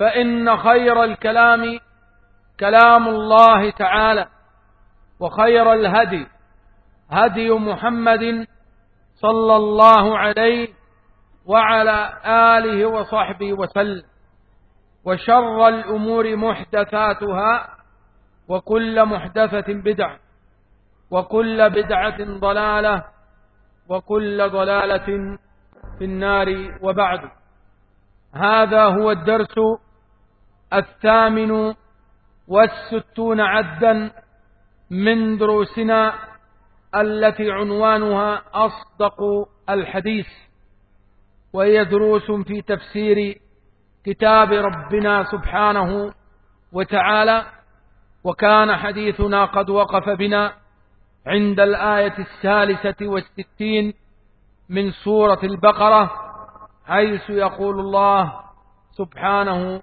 فإن خير الكلام كلام الله تعالى وخير الهدي هدي محمد صلى الله عليه وعلى آله وصحبه وسلم وشر الأمور محدثاتها وكل محدثة بدعة وكل بدعة ضلالة وكل ضلالة في النار وبعد. هذا هو الدرس الثامن والستون عدا من دروسنا التي عنوانها أصدق الحديث وهي دروس في تفسير كتاب ربنا سبحانه وتعالى وكان حديثنا قد وقف بنا عند الآية الثالثة والستين من سورة البقرة حيث يقول الله سبحانه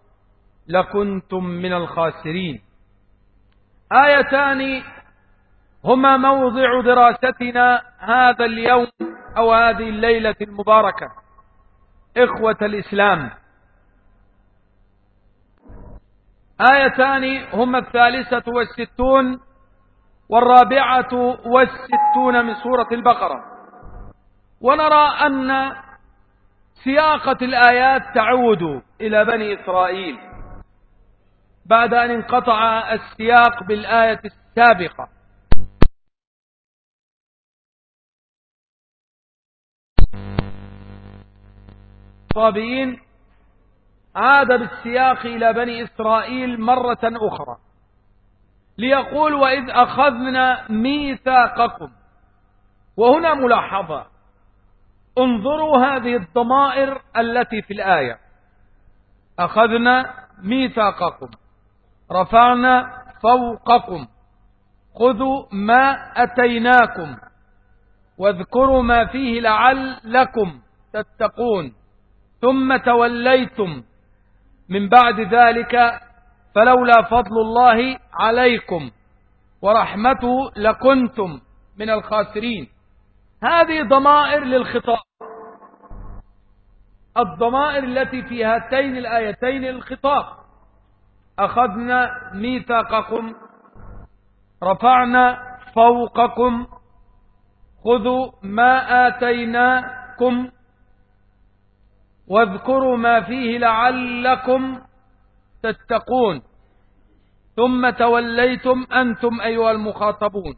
لكنتم من الخاسرين. آيتان هما موضع دراستنا هذا اليوم أو هذه الليلة المباركة. إخوة الإسلام آيتان هما الثالثة والستون والرابعة والستون من سورة البقرة. ونرى أن سياقة الآيات تعود إلى بني إسرائيل. بعد أن انقطع السياق بالآية السابقة. الصابئين عاد بالسياق إلى بني إسرائيل مرة أخرى ليقول وإذ أخذنا ميثاقكم. وهنا ملاحظة. انظروا هذه الضمائر التي في الآية. أخذنا ميثاقكم. رفعنا فوقكم. خذوا ما أتيناكم. واذكروا ما فيه لعلكم تتقون. ثم توليتم. من بعد ذلك فلولا فضل الله عليكم ورحمته لكنتم من الخاسرين. هذه ضمائر للخطاب. الضمائر التي في هاتين الآيتين للخطاب أخذنا ميثاقكم رفعنا فوقكم خذوا ما آتيناكم واذكروا ما فيه لعلكم تتقون. ثم توليتم أنتم أيها المخاطبون.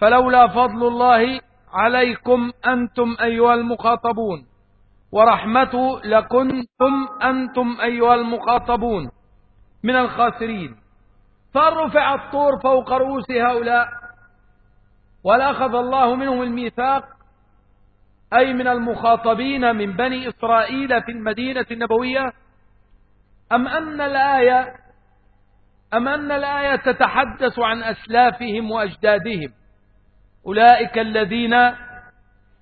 فلولا فضل الله عليكم أنتم أيها المخاطبون ورحمته لكنتم أنتم أيها المخاطبون. من الخاسرين. فرفع الطور فوق رؤوس هؤلاء ولا أخذ الله منهم الميثاق أي من المخاطبين من بني إسرائيل في المدينة النبوية. أم أن الآية أم أن الآية تتحدث عن أسلافهم وأجدادهم؟ أولئك الذين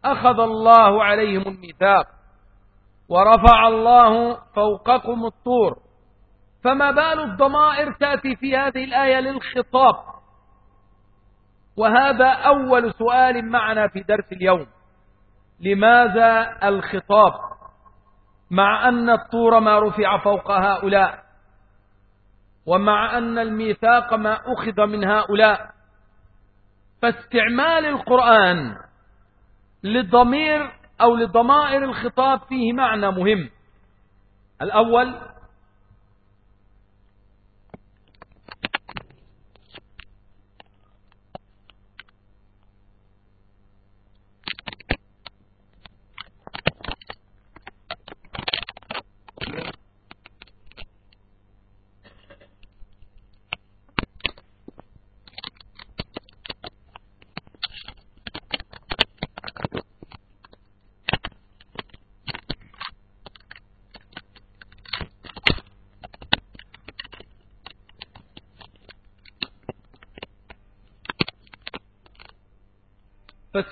أخذ الله عليهم الميثاق ورفع الله فوقكم الطور. فما بال الضمائر تأتي في هذه الآية للخطاب. وهذا أول سؤال معنا في درس اليوم. لماذا الخطاب؟ مع أن الطور ما رفع فوق هؤلاء. ومع أن الميثاق ما أخذ من هؤلاء. فاستعمال القرآن للضمير أو لضمائر الخطاب فيه معنى مهم. الأول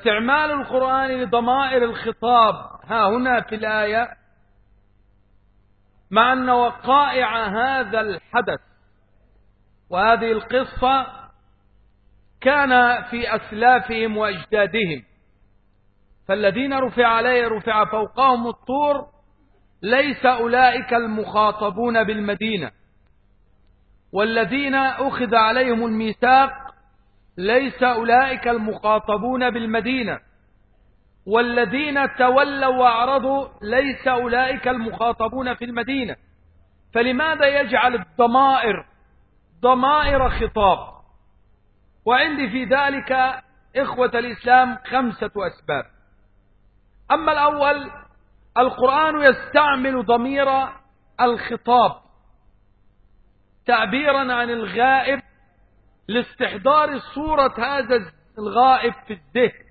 فاستعمال القرآن لضمائر الخطاب. ها هنا في الآية. مع أن وقائع هذا الحدث وهذه القصة كان في أسلافهم وأجدادهم. فالذين رفع عليه رفع فوقهم الطور ليس أولئك المخاطبون بالمدينة. والذين أخذ عليهم الميثاق ليس أولئك المخاطبون بالمدينة. والذين تولوا وأعرضوا ليس أولئك المخاطبون في المدينة. فلماذا يجعل الضمائر ضمائر خطاب؟ وعندي في ذلك إخوة الإسلام خمسة أسباب. أما الأول القرآن يستعمل ضمير الخطاب. تعبيرا عن الغائب لاستحضار صورة هذا الغائب في الذهن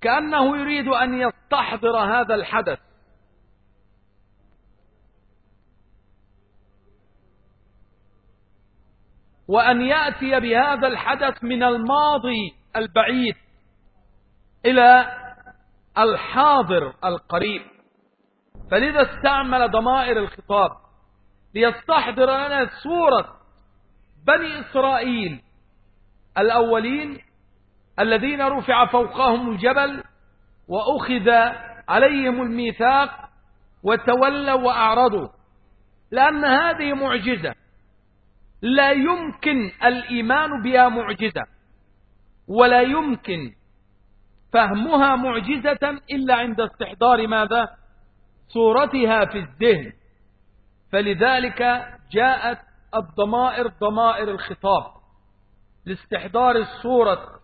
كأنه يريد أن يستحضر هذا الحدث. وأن يأتي بهذا الحدث من الماضي البعيد إلى الحاضر القريب. فلذا استعمل ضمائر الخطاب ليستحضر لنا صورة بني إسرائيل الأولين الذين رفع فوقهم الجبل وأخذ عليهم الميثاق وتولوا وأعرضوا. لأن هذه معجزة. لا يمكن الإيمان بها معجزة. ولا يمكن فهمها معجزة إلا عند استحضار ماذا؟ صورتها في الذهن. فلذلك جاءت الضمائر ضمائر الخطاب لاستحضار الصورة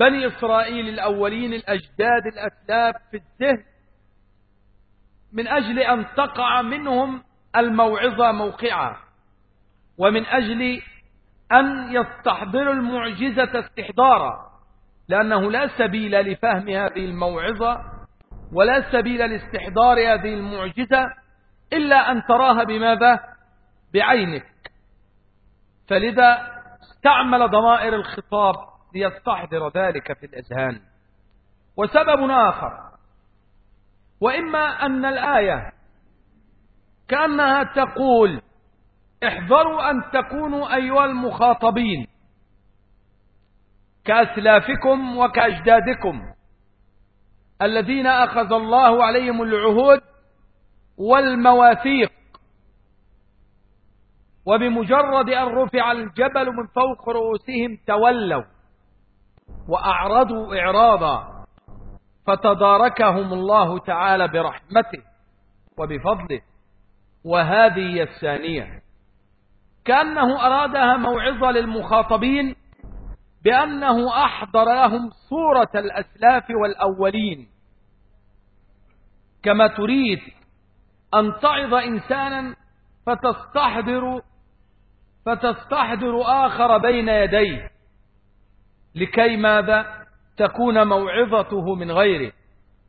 بني إسرائيل الأولين الأجداد الأسلاف في الذهن من أجل أن تقع منهم الموعظة موقعة ومن أجل أن يستحضروا المعجزة استحضارا لأنه لا سبيل لفهم هذه الموعظة ولا سبيل لاستحضار هذه المعجزة إلا أن تراها بماذا؟ بعينك. فلذا استعمل ضمائر الخطاب ليستحضر ذلك في الأذهان. وسبب آخر وإما أن الآية كأنها تقول احذروا أن تكونوا أيها المخاطبين كأسلافكم وكأجدادكم الذين أخذ الله عليهم العهود والمواثيق. وبمجرد أن رفع الجبل من فوق رؤوسهم تولوا وأعرضوا إعراضا فتداركهم الله تعالى برحمته وبفضله. وهذه الثانية. كأنه أرادها موعظة للمخاطبين بأنه أحضر لهم صورة الأسلاف والأولين. كما تريد أن تعظ إنسانا فتستحضر فتستحضر آخر بين يديه. لكي ماذا؟ تكون موعظته من غيره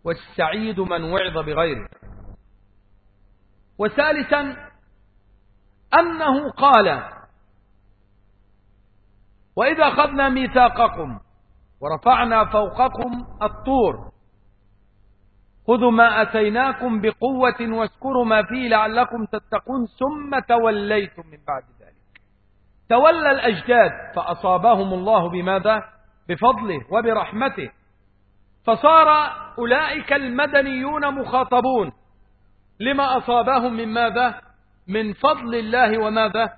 والسعيد من وعظ بغيره. وثالثا أنه قال وإذا أخذنا ميثاقكم ورفعنا فوقكم الطور خذوا ما أتيناكم بقوة واذكروا ما فيه لعلكم تتقون ثم توليتم من بعد. تولى الأجداد فأصابهم الله بماذا؟ بفضله وبرحمته. فصار أولئك المدنيون مخاطبون. لما أصابهم من ماذا؟ من فضل الله وماذا؟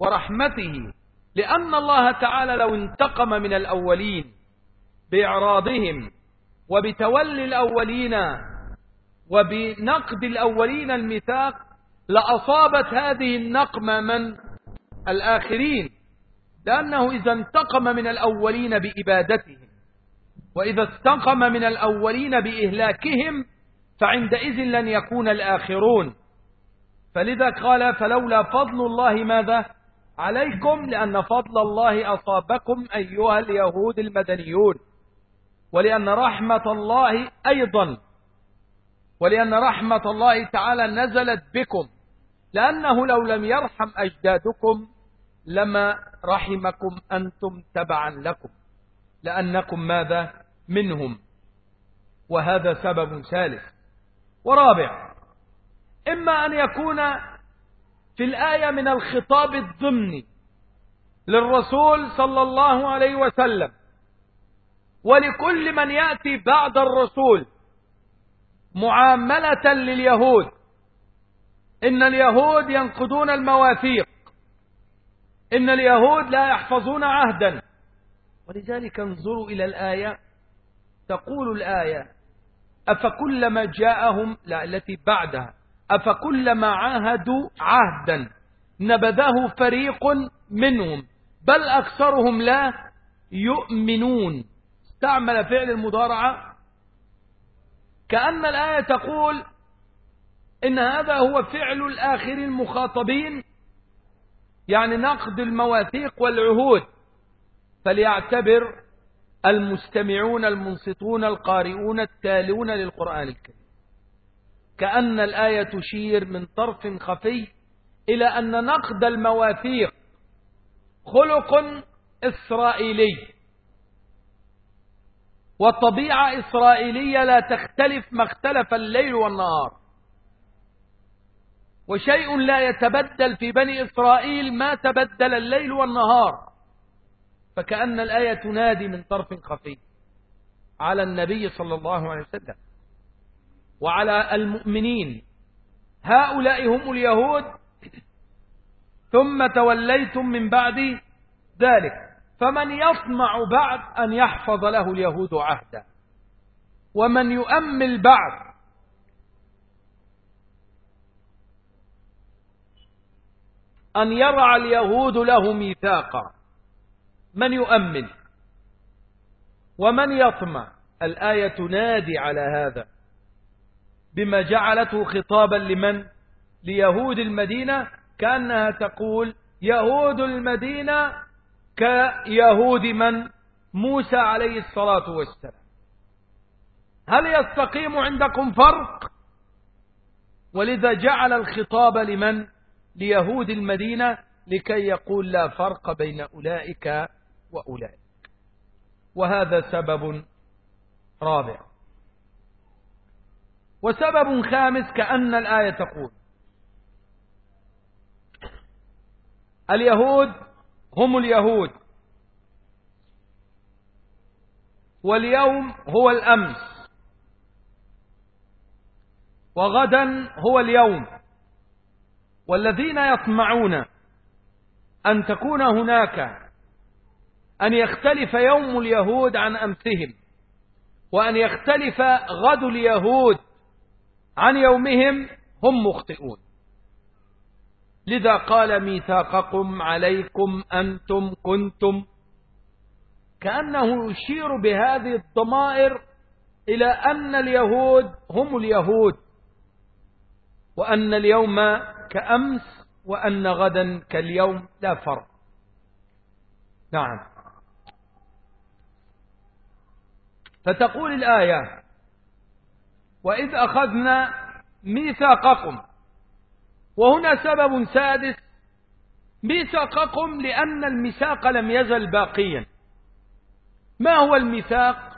ورحمته. لأن الله تعالى لو انتقم من الأولين بإعراضهم وبتولي الأولين وبنقد الأولين الميثاق لأصابت هذه النقمة من؟ الآخرين لأنه إذا انتقم من الأولين بإبادتهم وإذا استنقم من الأولين بإهلاكهم فعندئذ لن يكون الآخرون. فلذا قال فلولا فضل الله ماذا؟ عليكم لأن فضل الله أصابكم أيها اليهود المدنيون ولأن رحمة الله أيضا ولأن رحمة الله تعالى نزلت بكم لأنه لو لم يرحم أجدادكم لما رحمكم أنتم تبعا لكم لأنكم ماذا؟ منهم. وهذا سبب ثالث. ورابع إما أن يكون في الآية من الخطاب الضمني للرسول صلى الله عليه وسلم ولكل من يأتي بعد الرسول معاملة لليهود. إن اليهود ينقضون المواثيق. إن اليهود لا يحفظون عهدا. ولذلك انظروا إلى الآية. تقول الآية أفكلما جاءهم لا التي بعدها أفكلما عاهدوا عهدا نبذه فريق منهم بل أكثرهم لا يؤمنون. استعمل فعل المضارعة. كأن الآية تقول إن هذا هو فعل الآخر المخاطبين يعني نقد المواثيق والعهود فليعتبر المستمعون المنصتون القارئون التالون للقرآن الكريم. كأن الآية تشير من طرف خفي إلى أن نقد المواثيق خلق إسرائيلي وطبيعة إسرائيلية لا تختلف ما اختلف الليل والنهار. وشيء لا يتبدل في بني إسرائيل ما تبدل الليل والنهار. فكأن الآية تنادي من طرف خفي على النبي صلى الله عليه وسلم وعلى المؤمنين. هؤلاء هم اليهود. ثم توليتم من بعد ذلك. فمن يطمع بعد أن يحفظ له اليهود عهدا. ومن يؤمل بعد أن يرعى اليهود له ميثاقا. من يؤمن؟ ومن يطمع؟ الآية تنادي على هذا. بما جعلته خطابا لمن؟ ليهود المدينة كأنها تقول يهود المدينة كيهود من؟ موسى عليه الصلاة والسلام. هل يستقيم عندكم فرق؟ ولذا جعل الخطاب لمن؟ ليهود المدينة لكي يقول لا فرق بين أولئك وأولئك. وهذا سبب رابع. وسبب خامس كأن الآية تقول اليهود هم اليهود واليوم هو الأمس وغدا هو اليوم. والذين يطمعون أن تكون هناك أن يختلف يوم اليهود عن أمسهم وأن يختلف غد اليهود عن يومهم هم مخطئون. لذا قال ميثاقكم عليكم أنتم كنتم كأنه يشير بهذه الضمائر إلى أن اليهود هم اليهود وأن اليوم كأمس وأن غدا كاليوم لا فرق. نعم. فتقول الآية وإذ أخذنا ميثاقكم وهنا سبب سادس ميثاقكم لأن الميثاق لم يزل باقيا. ما هو الميثاق؟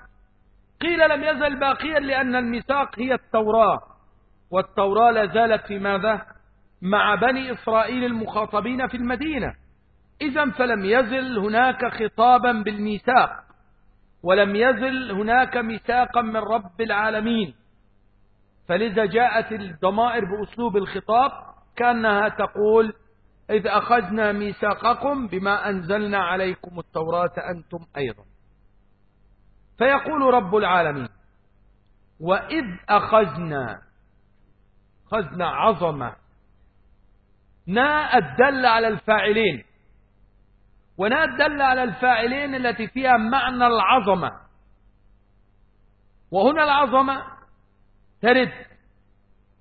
قيل لم يزل باقيا لأن الميثاق هي التوراة والتوراة لا زالت في ماذا؟ مع بني إسرائيل المخاطبين في المدينة. إذا فلم يزل هناك خطابا بالميثاق ولم يزل هناك ميثاقا من رب العالمين. فلذا جاءت الضمائر بأسلوب الخطاب كأنها تقول إذ أخذنا ميثاقكم بما أنزلنا عليكم التوراة أنتم أيضا. فيقول رب العالمين وإذ أخذنا أخذنا عظمة نا الدل على الفاعلين. ونا الدل على الفاعلين التي فيها معنى العظمة. وهنا العظمة ترد.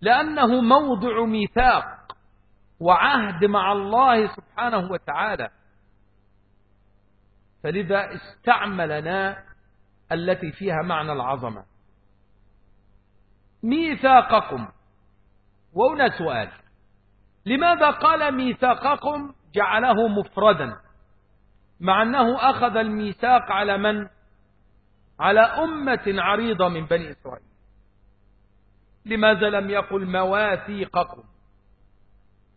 لأنه موضع ميثاق وعهد مع الله سبحانه وتعالى. فلذا استعملنا التي فيها معنى العظمة. ميثاقكم. وهنا سؤال. لماذا قال ميثاقكم جعله مفردا مع أنه أخذ الميثاق على من؟ على أمة عريضة من بني إسرائيل. لماذا لم يقل مواثيقكم؟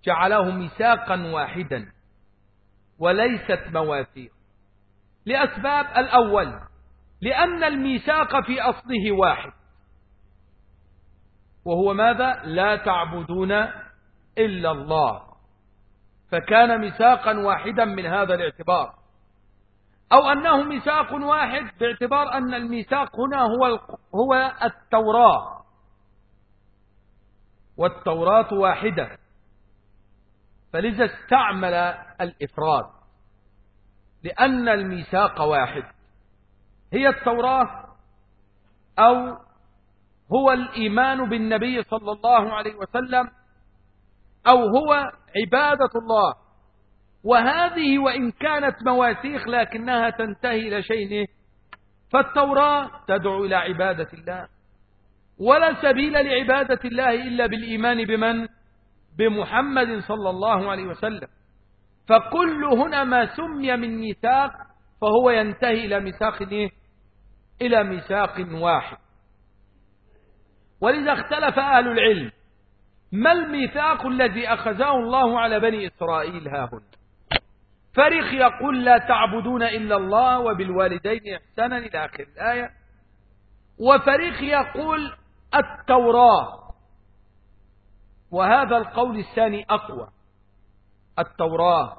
جعله ميثاقا واحدا وليست مواثيق. لأسباب الأول لأن الميثاق في أصله واحد وهو ماذا؟ لا تعبدون إلا الله. فكان ميثاقا واحدا من هذا الاعتبار. أو أنه ميثاق واحد باعتبار أن الميثاق هنا هو هو التوراة. والتوراة واحدة. فلذا استعمل الإفراد. لأن الميثاق واحد. هي التوراة أو هو الإيمان بالنبي صلى الله عليه وسلم أو هو عبادة الله. وهذه وإن كانت مواثيق لكنها تنتهي إلى شيء فالتوراة تدعو إلى عبادة الله. ولا سبيل لعبادة الله إلا بالإيمان بمن؟ بمحمد صلى الله عليه وسلم. فكل هنا ما سمي من ميثاق فهو ينتهي إلى ميثاق إيه؟ إلى ميثاق واحد. ولذا اختلف أهل العلم. ما الميثاق الذي أخذه الله على بني إسرائيل ها هنا فريق يقول لا تعبدون إلا الله وبالوالدين إحسانا إلى آخر الآية. وفريق يقول التوراة. وهذا القول الثاني أقوى. التوراة.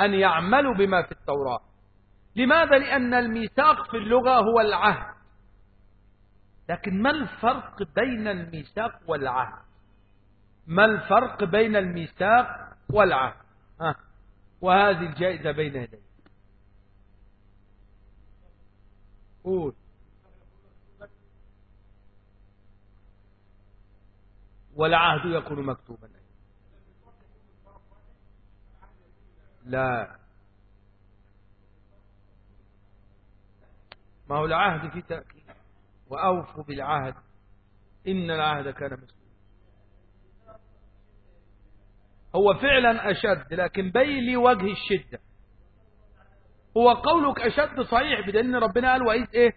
أن يعملوا بما في التوراة. لماذا؟ لأن الميثاق في اللغة هو العهد. لكن ما الفرق بين الميثاق والعهد؟ ما الفرق بين الميثاق والعهد ها. وهذه الجائزة بين يدي. قول. والعهد يكون مكتوبا. لا. ما هو العهد في تأكيد. وأوفوا بالعهد. إن العهد كان مسؤولا هو فعلا أشد لكن بين لي وجه الشدة. هو قولك أشد صحيح بدليل ربنا قال وإذ إيه؟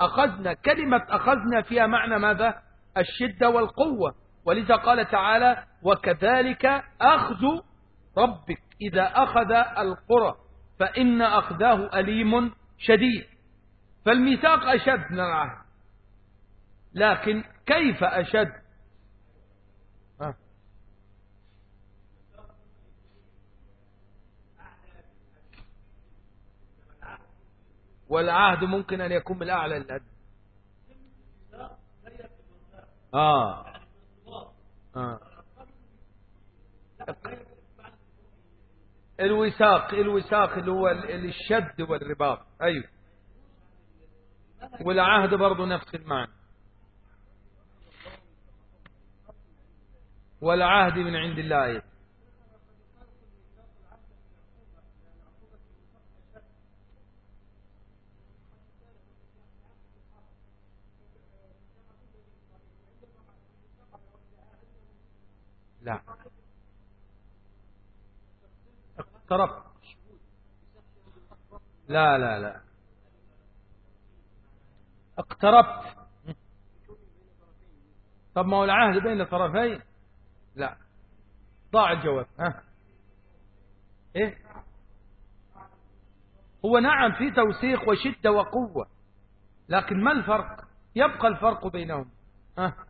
أخذنا كلمة أخذنا فيها معنى ماذا؟ الشدة والقوة. ولذا قال تعالى وكذلك أخذ ربك إذا أخذ القرى فإن أخذاه أليم شديد. فالميثاق أشد من العهد لكن كيف أشد؟ والعهد ممكن أن يكون من الأعلى للأدنى آه. آه. الوثاق الوثاق اللي هو الشد والرباط. أيوه. والعهد برضه نفس المعنى. والعهد من عند الله. أيضا لا اقتربت. لا لا لا. اقتربت. طب ما هو العهد بين الطرفين؟ لا. ضاع الجواب. ها. إيه؟ هو نعم في توسيخ وشدة وقوة لكن ما الفرق؟ يبقى الفرق بينهم. ها.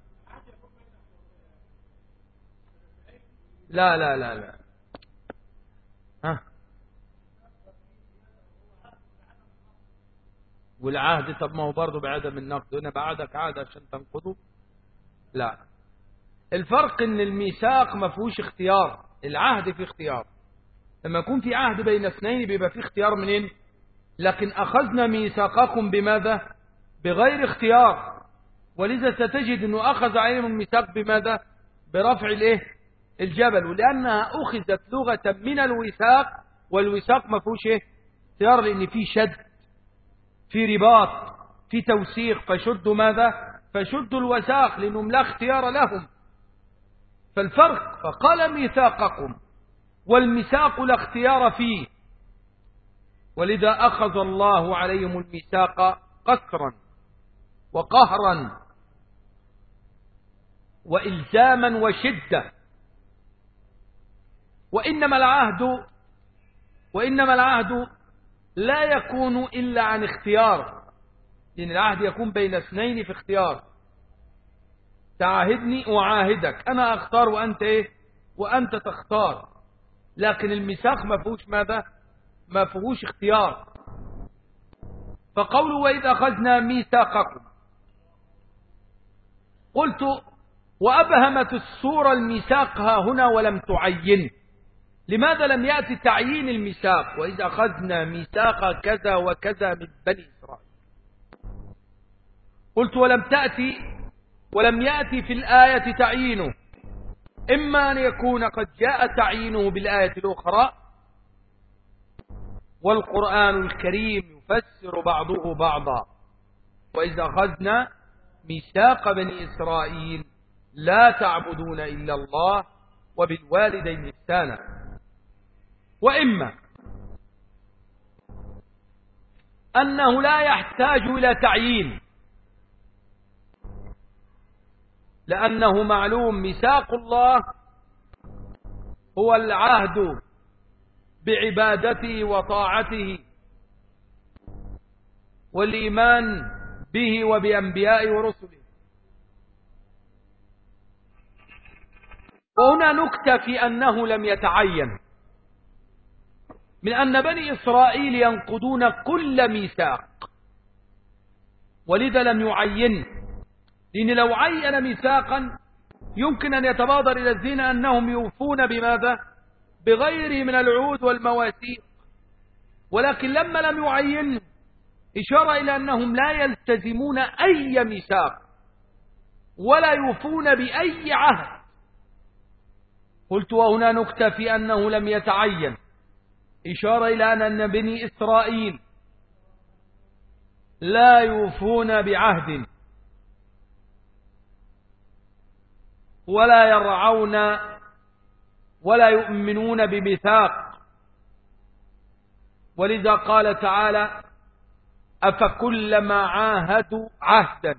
لا لا لا لا ها والعهد طب ما هو برضه بعدم النقد. هنا بعدك عهد عشان تنقضه. لا. الفرق إن الميثاق ما فيهوش اختيار. العهد فيه اختيار. لما يكون في عهد بين اثنين بيبقى فيه اختيار منين لكن أخذنا ميثاقكم بماذا؟ بغير اختيار. ولذا ستجد إنه أخذ عليهم الميثاق بماذا؟ برفع الإيه؟ الجبل. ولأنها أخذت لغة من الوثاق والوثاق ما فيهوش إيه؟ اختيار لأن فيه شد. في رباط في توسيق فشدوا ماذا؟ فشدوا الوثاق لأنهم لا اختيار لهم. فالفرق فقال ميثاقكم والميثاق لا اختيار فيه. ولذا أخذ الله عليهم الميثاق قسرا وقهرا وإلزاما وشدة. وإنما العهد وإنما العهد لا يكون إلا عن اختيار. لأن العهد يكون بين اثنين في اختيار. تعاهدني وعاهدك. أنا أختار وأنت إيه؟ وأنت تختار. لكن الميثاق ما فيهوش ماذا؟ ما فيهوش اختيار. فقوله وإذا أخذنا ميثاقكم. قلت وأبهمت السورة الميثاق ها هنا ولم تعين. لماذا لم يأتي تعيين الميثاق؟ وإذا أخذنا ميثاق كذا وكذا من بني إسرائيل. قلت ولم تأتي ولم يأتي في الآية تعيينه. إما أن يكون قد جاء تعيينه بالآية الأخرى. والقرآن الكريم يفسر بعضه بعضا. وإذا أخذنا ميثاق بني إسرائيل لا تعبدون إلا الله وبالوالدين إحسانا. وإما أنه لا يحتاج إلى تعيين لأنه معلوم ميثاق الله هو العهد بعبادته وطاعته والإيمان به وبأنبيائه ورسله. وهنا نكتة في أنه لم يتعين. من أن بني إسرائيل ينقضون كل ميثاق. ولذا لم يعين. لأن لو عين ميثاقا يمكن أن يتبادر إلى الذين أنهم يوفون بماذا؟ بغيره من العهود والمواثيق ولكن لما لم يعين إشارة إلى أنهم لا يلتزمون أي ميثاق ولا يوفون بأي عهد. قلت وهنا نكتة في أنه لم يتعين. إشارة إلى أن بني إسرائيل لا يوفون بعهد ولا يرعون ولا يؤمنون بميثاق. ولذا قال تعالى أفكلما عاهدوا عهدا.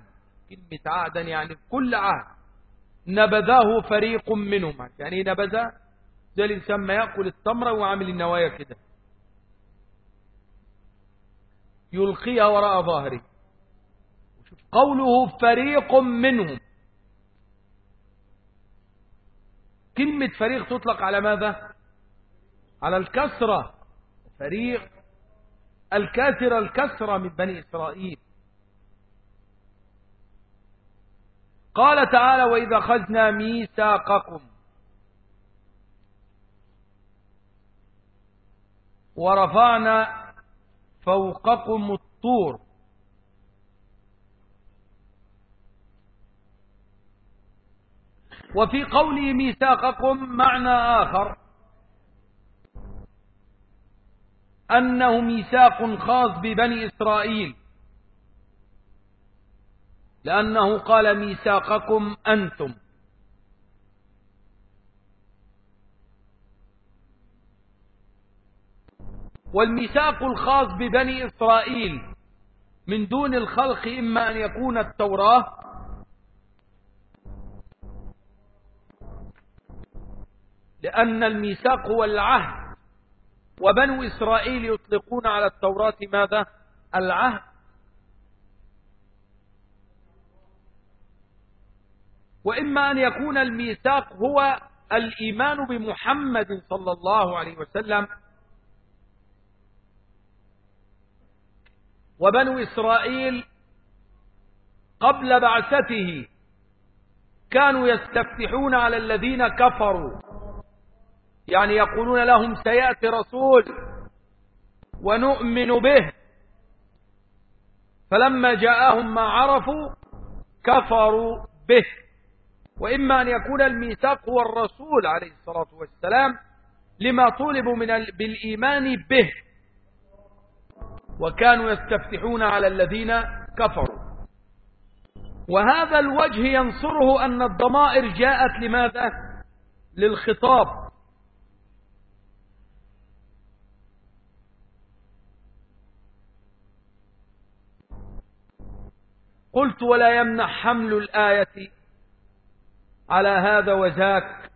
كلمة عهدا يعني كل عهد. نبذاه فريق منهم. يعني نبذ زي الإنسان ما يأكل التمرة وعامل النوايا كده. يلقيها وراء ظهره. قوله فريق منهم. كلمة فريق تطلق على ماذا؟ على الكسرة. فريق الكاثرة الكسرة من بني إسرائيل. قال تعالى وإذا خذنا ميثاقكم ورفعنا فوقكم الطور. وفي قوله ميثاقكم معنى آخر. أنه ميثاق خاص ببني إسرائيل. لأنه قال ميثاقكم أنتم. والميثاق الخاص ببني إسرائيل من دون الخلق إما أن يكون التوراة لأن الميثاق هو العهد وبنو إسرائيل يطلقون على التوراة ماذا؟ العهد وإما أن يكون الميثاق هو الإيمان بمحمد صلى الله عليه وسلم وبنو إسرائيل قبل بعثته كانوا يستفتحون على الذين كفروا. يعني يقولون لهم سيأتي رسول ونؤمن به. فلما جاءهم ما عرفوا كفروا به. وإما أن يكون الميثاق هو الرسول عليه الصلاة والسلام لما طولبوا من بالإيمان به. وكانوا يستفتحون على الذين كفروا. وهذا الوجه ينصره أن الضمائر جاءت لماذا؟ للخطاب. قلت ولا يمنع حمل الآية على هذا وذاك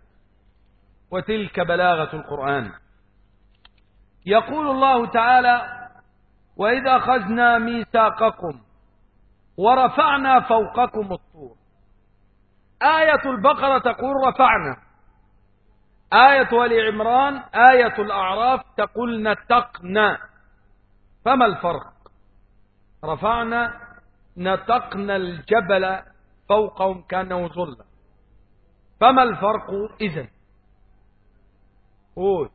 وتلك بلاغة القرآن. يقول الله تعالى وإذا أخذنا ميثاقكم ورفعنا فوقكم الطور. آية البقرة تقول رفعنا. آية آل عمران آية الأعراف تقول نتقنا. فما الفرق؟ رفعنا نتقنا الجبل فوقهم كأنه ظلا فما الفرق إذن؟ قول.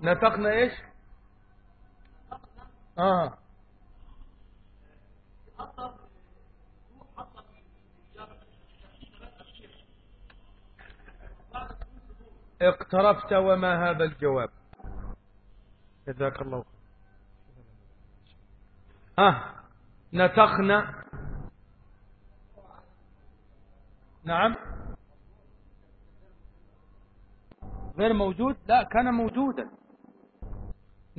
نطقنا إيش؟ آه. اقتربت وما هذا الجواب. جزاك الله آه. نتقنا نعم. غير موجود؟ لا كان موجودا.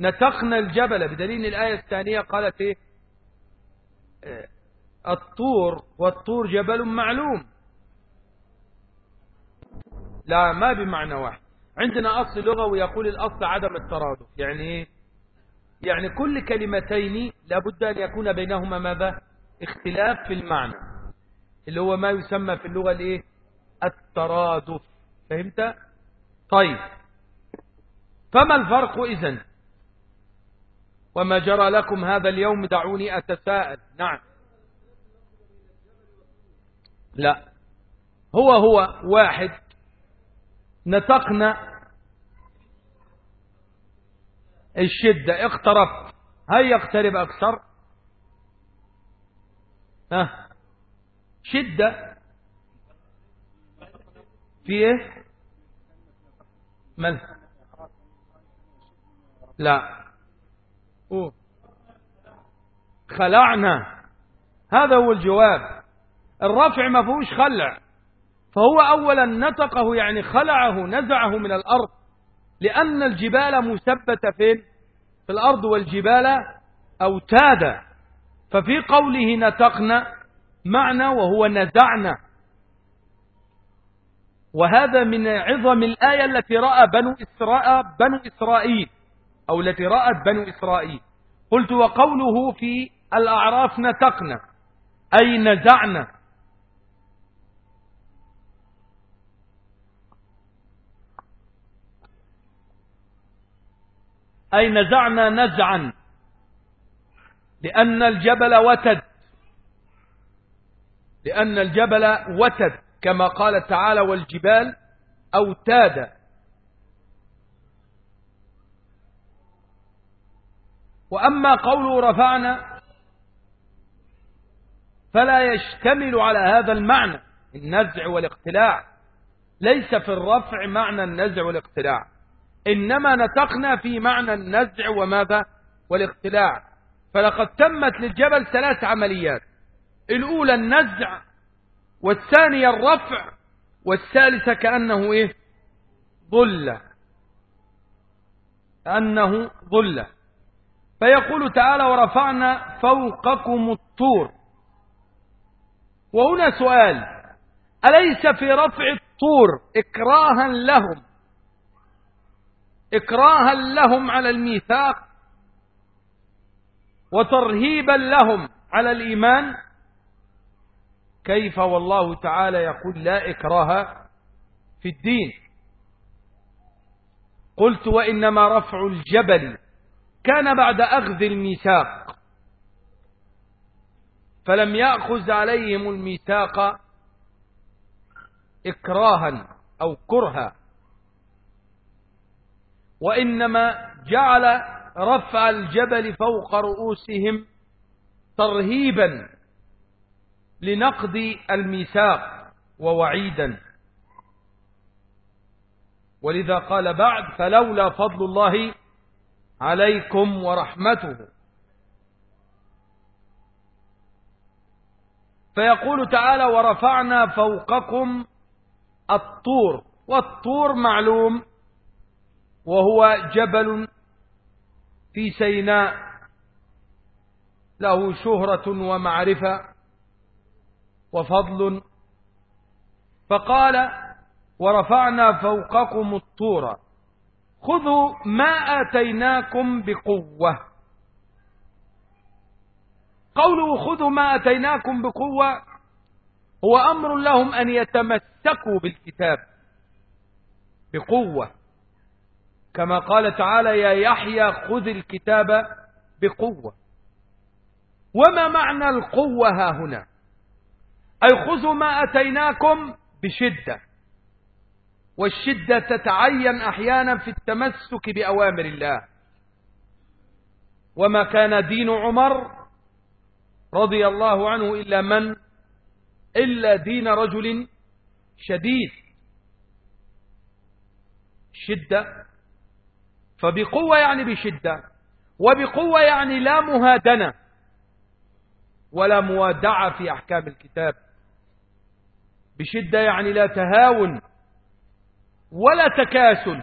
نتقنا الجبل بدليل الآية الثانية قالت إيه؟ آه، الطور والطور جبل معلوم. لا ما بمعنى واحد. عندنا أصل لغوي يقول الأصل عدم الترادف. يعني إيه؟ يعني كل كلمتين لابد أن يكون بينهما ماذا؟ اختلاف في المعنى. اللي هو ما يسمى في اللغة الإيه؟ الترادف. فهمت؟ طيب. فما الفرق إذن؟ وما جرى لكم هذا اليوم دعوني أتساءل. نعم. لا. هو هو واحد. نتقنا الشدة. اقتربت هيا اقترب أكثر؟ ها؟ شدة. في إيه؟ من لا. خلعنا. هذا هو الجواب. الرفع ما فيهوش خلع. فهو أولا نطقه يعني خلعه نزعه من الأرض. لأن الجبال مثبتة فين؟ في الأرض والجبال أوتادا. ففي قوله نتقنا معنى وهو نزعنا. وهذا من عظم الآية التي رأى بنو إسراء بنو إسرائيل. أو التي رأت بنو إسرائيل. قلت وقوله في الأعراف نتقنا أي نزعنا. أي نزعنا نزعا لأن الجبل وتد. لأن الجبل وتد كما قال تعالى والجبال أوتادا. وأما قوله رفعنا فلا يشتمل على هذا المعنى النزع والاقتلاع. ليس في الرفع معنى النزع والاقتلاع إنما نتقنا في معنى النزع وماذا؟ والاقتلاع. فلقد تمت للجبل ثلاث عمليات الأولى النزع والثانية الرفع والثالثة كأنه إيه؟ ظلة. أنه ظلة. فيقول تعالى ورفعنا فوقكم الطور. وهنا سؤال أليس في رفع الطور إكراها لهم؟ إكراها لهم على الميثاق؟ وترهيبا لهم على الإيمان؟ كيف والله تعالى يقول لا إكراه في الدين؟ قلت وإنما رفع الجبل كان بعد أخذ الميثاق. فلم يأخذ عليهم الميثاق إكراها أو كرها. وإنما جعل رفع الجبل فوق رؤوسهم ترهيبا لنقض الميثاق ووعيدا. ولذا قال بعد فلولا فضل الله عليكم ورحمته. فيقول تعالى ورفعنا فوقكم الطور والطور معلوم وهو جبل في سيناء له شهرة ومعرفة وفضل. فقال ورفعنا فوقكم الطور. خذوا ما آتيناكم بقوة. قوله خذوا ما آتيناكم بقوة هو أمر لهم أن يتمسكوا بالكتاب بقوة. كما قال تعالى يا يحيى خذ الكتاب بقوة. وما معنى القوة ها هنا؟ أي خذوا ما أتيناكم بشدة. والشدة تتعين أحيانا في التمسك بأوامر الله. وما كان دين عمر رضي الله عنه إلا من؟ إلا دين رجل شديد. شدة. فبقوة يعني بشدة وبقوة يعني لا مهادنة ولا موادعة في أحكام الكتاب. بشدة يعني لا تهاون. ولا تكاسل.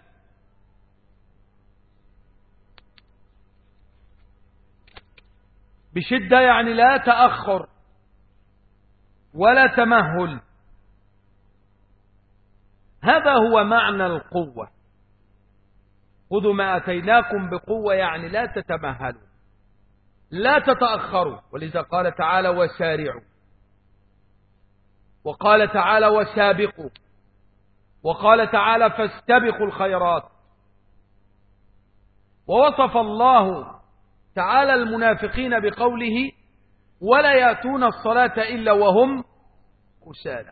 بشدة يعني لا تأخر ولا تمهل. هذا هو معنى القوة. خذوا ما أتيناكم بقوة يعني لا تتمهلوا. لا تتأخروا. ولذا قال تعالى وسارعوا. وقال تعالى وسابقوا. وقال تعالى فاستبقوا الخيرات. ووصف الله تعالى المنافقين بقوله ولا يأتون الصلاة إلا وهم كسالى.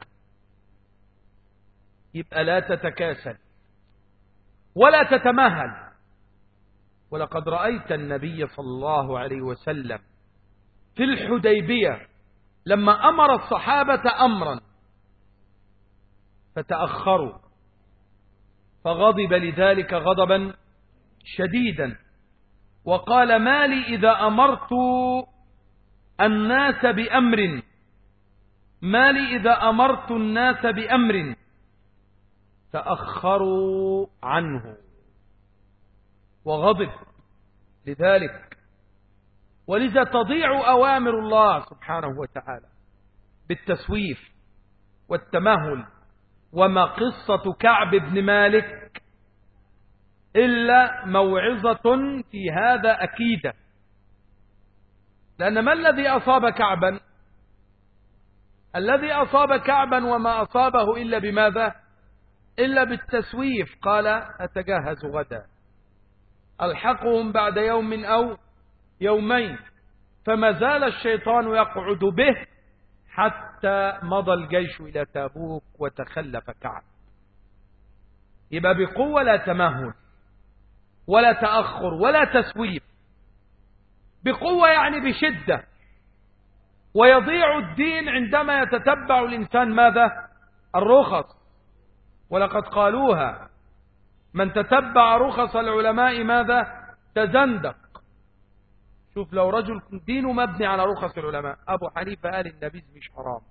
يبقى لا تتكاسل ولا تتمهل. ولقد رأيت النبي صلى الله عليه وسلم في الحديبية لما أمر الصحابة أمرا. فتأخروا. فغضب لذلك غضبا شديدا. وقال ما لي إذا أمرت الناس بأمر. ما لي إذا أمرت الناس بأمر. تأخروا عنه. وغضب لذلك. ولذا تضيع أوامر الله سبحانه وتعالى بالتسويف والتمهل. وما قصة كعب بن مالك إلا موعظة في هذا أكيدة. لأن ما الذي أصاب كعبا؟ الذي أصاب كعبا وما أصابه إلا بماذا؟ إلا بالتسويف. قال أتجهز غدا. ألحقهم بعد يوم أو يومين. فما زال الشيطان يقعد به حتى مضى الجيش إلى تابوك وتخلف كعب. يبقى بقوة لا تمهل ولا تأخر ولا تسويف. بقوة يعني بشدة. ويضيع الدين عندما يتتبع الإنسان ماذا؟ الرخص. ولقد قالوها من تتبع رخص العلماء ماذا؟ تزندق. شوف لو رجل دينه مبني على رخص العلماء أبو حنيفة قال النبيذ مش حرام.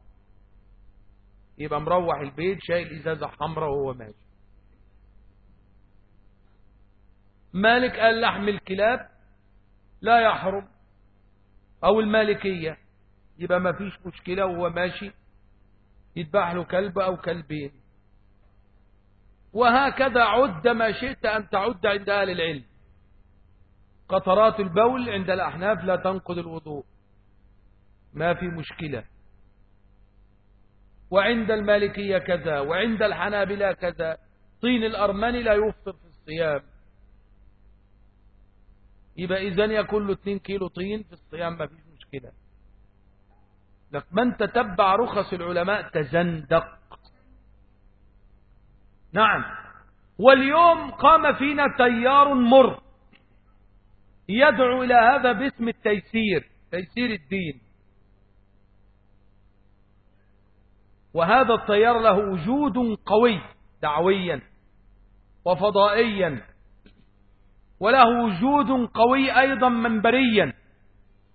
يبقى مروح البيت شايل إزازة حمراء وهو ماشي. مالك قال لحم الكلاب لا يحرم. أو المالكية. يبقى ما فيش مشكلة وهو ماشي. يذبح له كلب أو كلبين. وهكذا عد ما شئت أن تعد عند أهل العلم. قطرات البول عند الأحناف لا تنقض الوضوء. ما في مشكلة. وعند المالكية كذا وعند الحنابلة كذا. طين الأرمني لا يفطر في الصيام. يبقى إذن يكون له 2 كيلو طين في الصيام ما فيش مشكلة. لك من تتبع رخص العلماء تزندق. نعم. واليوم قام فينا تيار مر. يدعو إلى هذا باسم التيسير تيسير الدين. وهذا التيار له وجود قوي دعويا وفضائيا وله وجود قوي أيضا منبريا.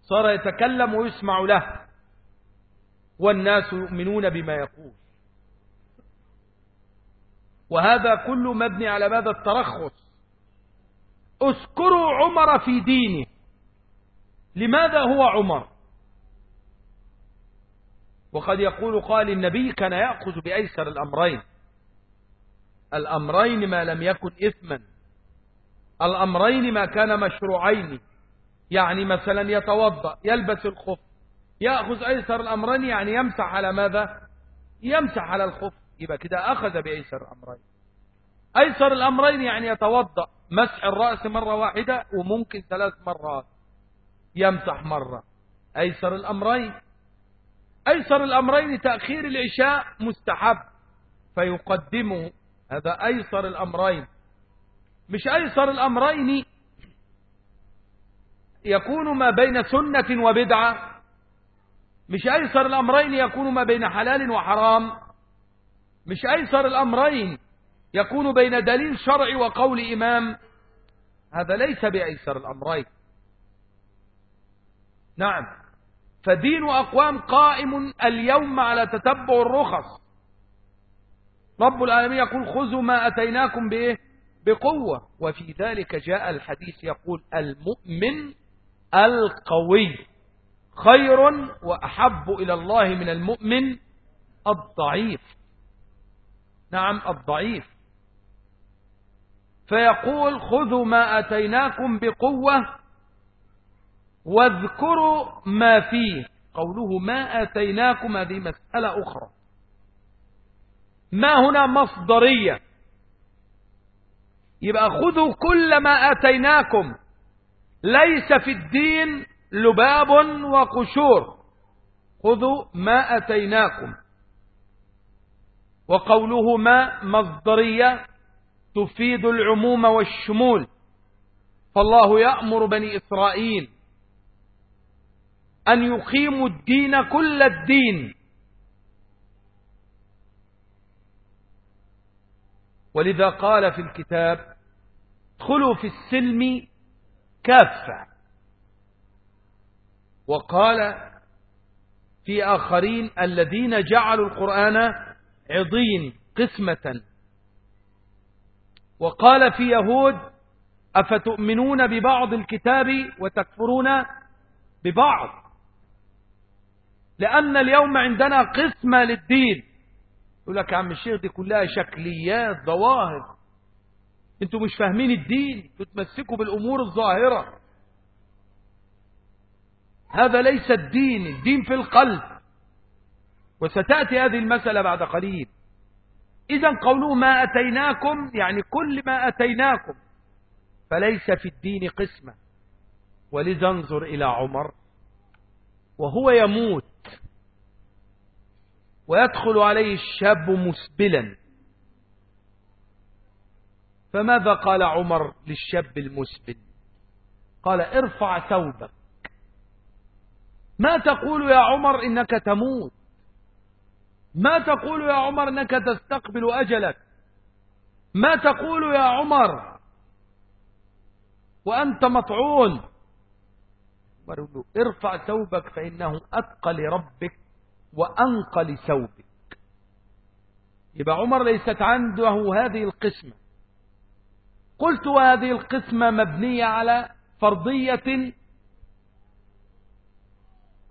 صار يتكلم ويسمع له والناس يؤمنون بما يقول. وهذا كله مبني على ماذا؟ الترخص. اذكروا عمر في دينه. لماذا هو عمر؟ وقد يقول قال النبي كان يأخذ بأيسر الأمرين. الأمرين ما لم يكن إثما. الأمرين ما كان مشروعين. يعني مثلا يتوضأ يلبس الخف. يأخذ أيسر الأمرين يعني يمسح على ماذا؟ يمسح على الخف. يبقى كده أخذ بأيسر الأمرين. أيسر الأمرين يعني يتوضأ. مسح الرأس مرة واحدة وممكن ثلاث مرات. يمسح مرة. أيسر الأمرين. أيسر الأمرين تأخير العشاء مستحب. فيقدمه هذا أيسر الأمرين. مش أيسر الأمرين يكون ما بين سنة وبدعة. مش أيسر الأمرين يكون ما بين حلال وحرام. مش أيسر الأمرين يكون بين دليل شرعي وقول إمام. هذا ليس بأيسر الأمرين. نعم. فدين أقوام قائم اليوم على تتبع الرخص. رب العالمين يقول خذوا ما أتيناكم بإيه بقوة. وفي ذلك جاء الحديث يقول المؤمن القوي خير وأحب إلى الله من المؤمن الضعيف. نعم الضعيف. فيقول خذوا ما أتيناكم بقوة واذكروا ما فيه. قوله ما أتيناكم هذه مسألة أخرى. ما هنا مصدرية؟ يبقى خذوا كل ما أتيناكم. ليس في الدين لباب وقشور. خذوا ما أتيناكم. وقوله ما مصدرية؟ تفيد العموم والشمول. فالله يأمر بني إسرائيل أن يقيموا الدين كل الدين. ولذا قال في الكتاب ادخلوا في السلم كافة وقال في آخرين الذين جعلوا القرآن عضين قسمة وقال في يهود أفتؤمنون ببعض الكتاب وتكفرون ببعض؟ لأن اليوم عندنا قسمة للدين. يقول لك يا عم الشيخ دي كلها شكليات ظواهر. أنتوا مش فاهمين الدين. تتمسكوا بالأمور الظاهرة. هذا ليس الدين. الدين في القلب. وستأتي هذه المسألة بعد قليل. إذا قوله ما أتيناكم يعني كل ما أتيناكم فليس في الدين قسمة. ولذا انظر إلى عمر وهو يموت ويدخل عليه الشاب مسبلا. فماذا قال عمر للشاب المسبل؟ قال ارفع ثوبك. ما تقول يا عمر إنك تموت؟ ما تقول يا عمر إنك تستقبل أجلك؟ ما تقول يا عمر وأنت مطعون؟ ارفع ثوبك فإنه أتقى لربك وأنقى لثوبك. يبقى عمر ليست عنده هذه القسمة. قلت وهذه القسمة مبنية على فرضية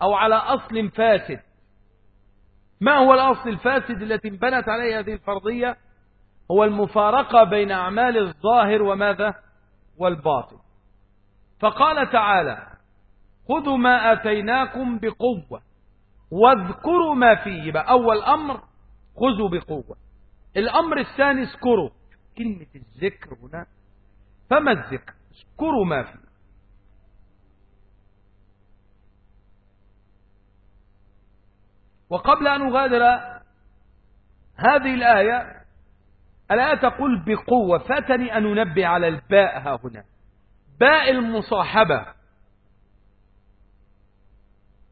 أو على أصل فاسد. ما هو الأصل الفاسد التي انبنت عليه هذه الفرضية؟ هو المفارقة بين أعمال الظاهر وماذا؟ والباطن. فقال تعالى خذوا ما آتيناكم بقوة واذكروا ما فيه. يبقى أول أمر خذوا بقوة. الأمر الثاني اذكروا. كلمة الذكر هنا. فما الذكر؟ اذكروا ما فيه. وقبل أن أغادر هذه الآية الآية تقول بقوة فاتني أن أنبه على الباء ها هنا. باء المصاحبة.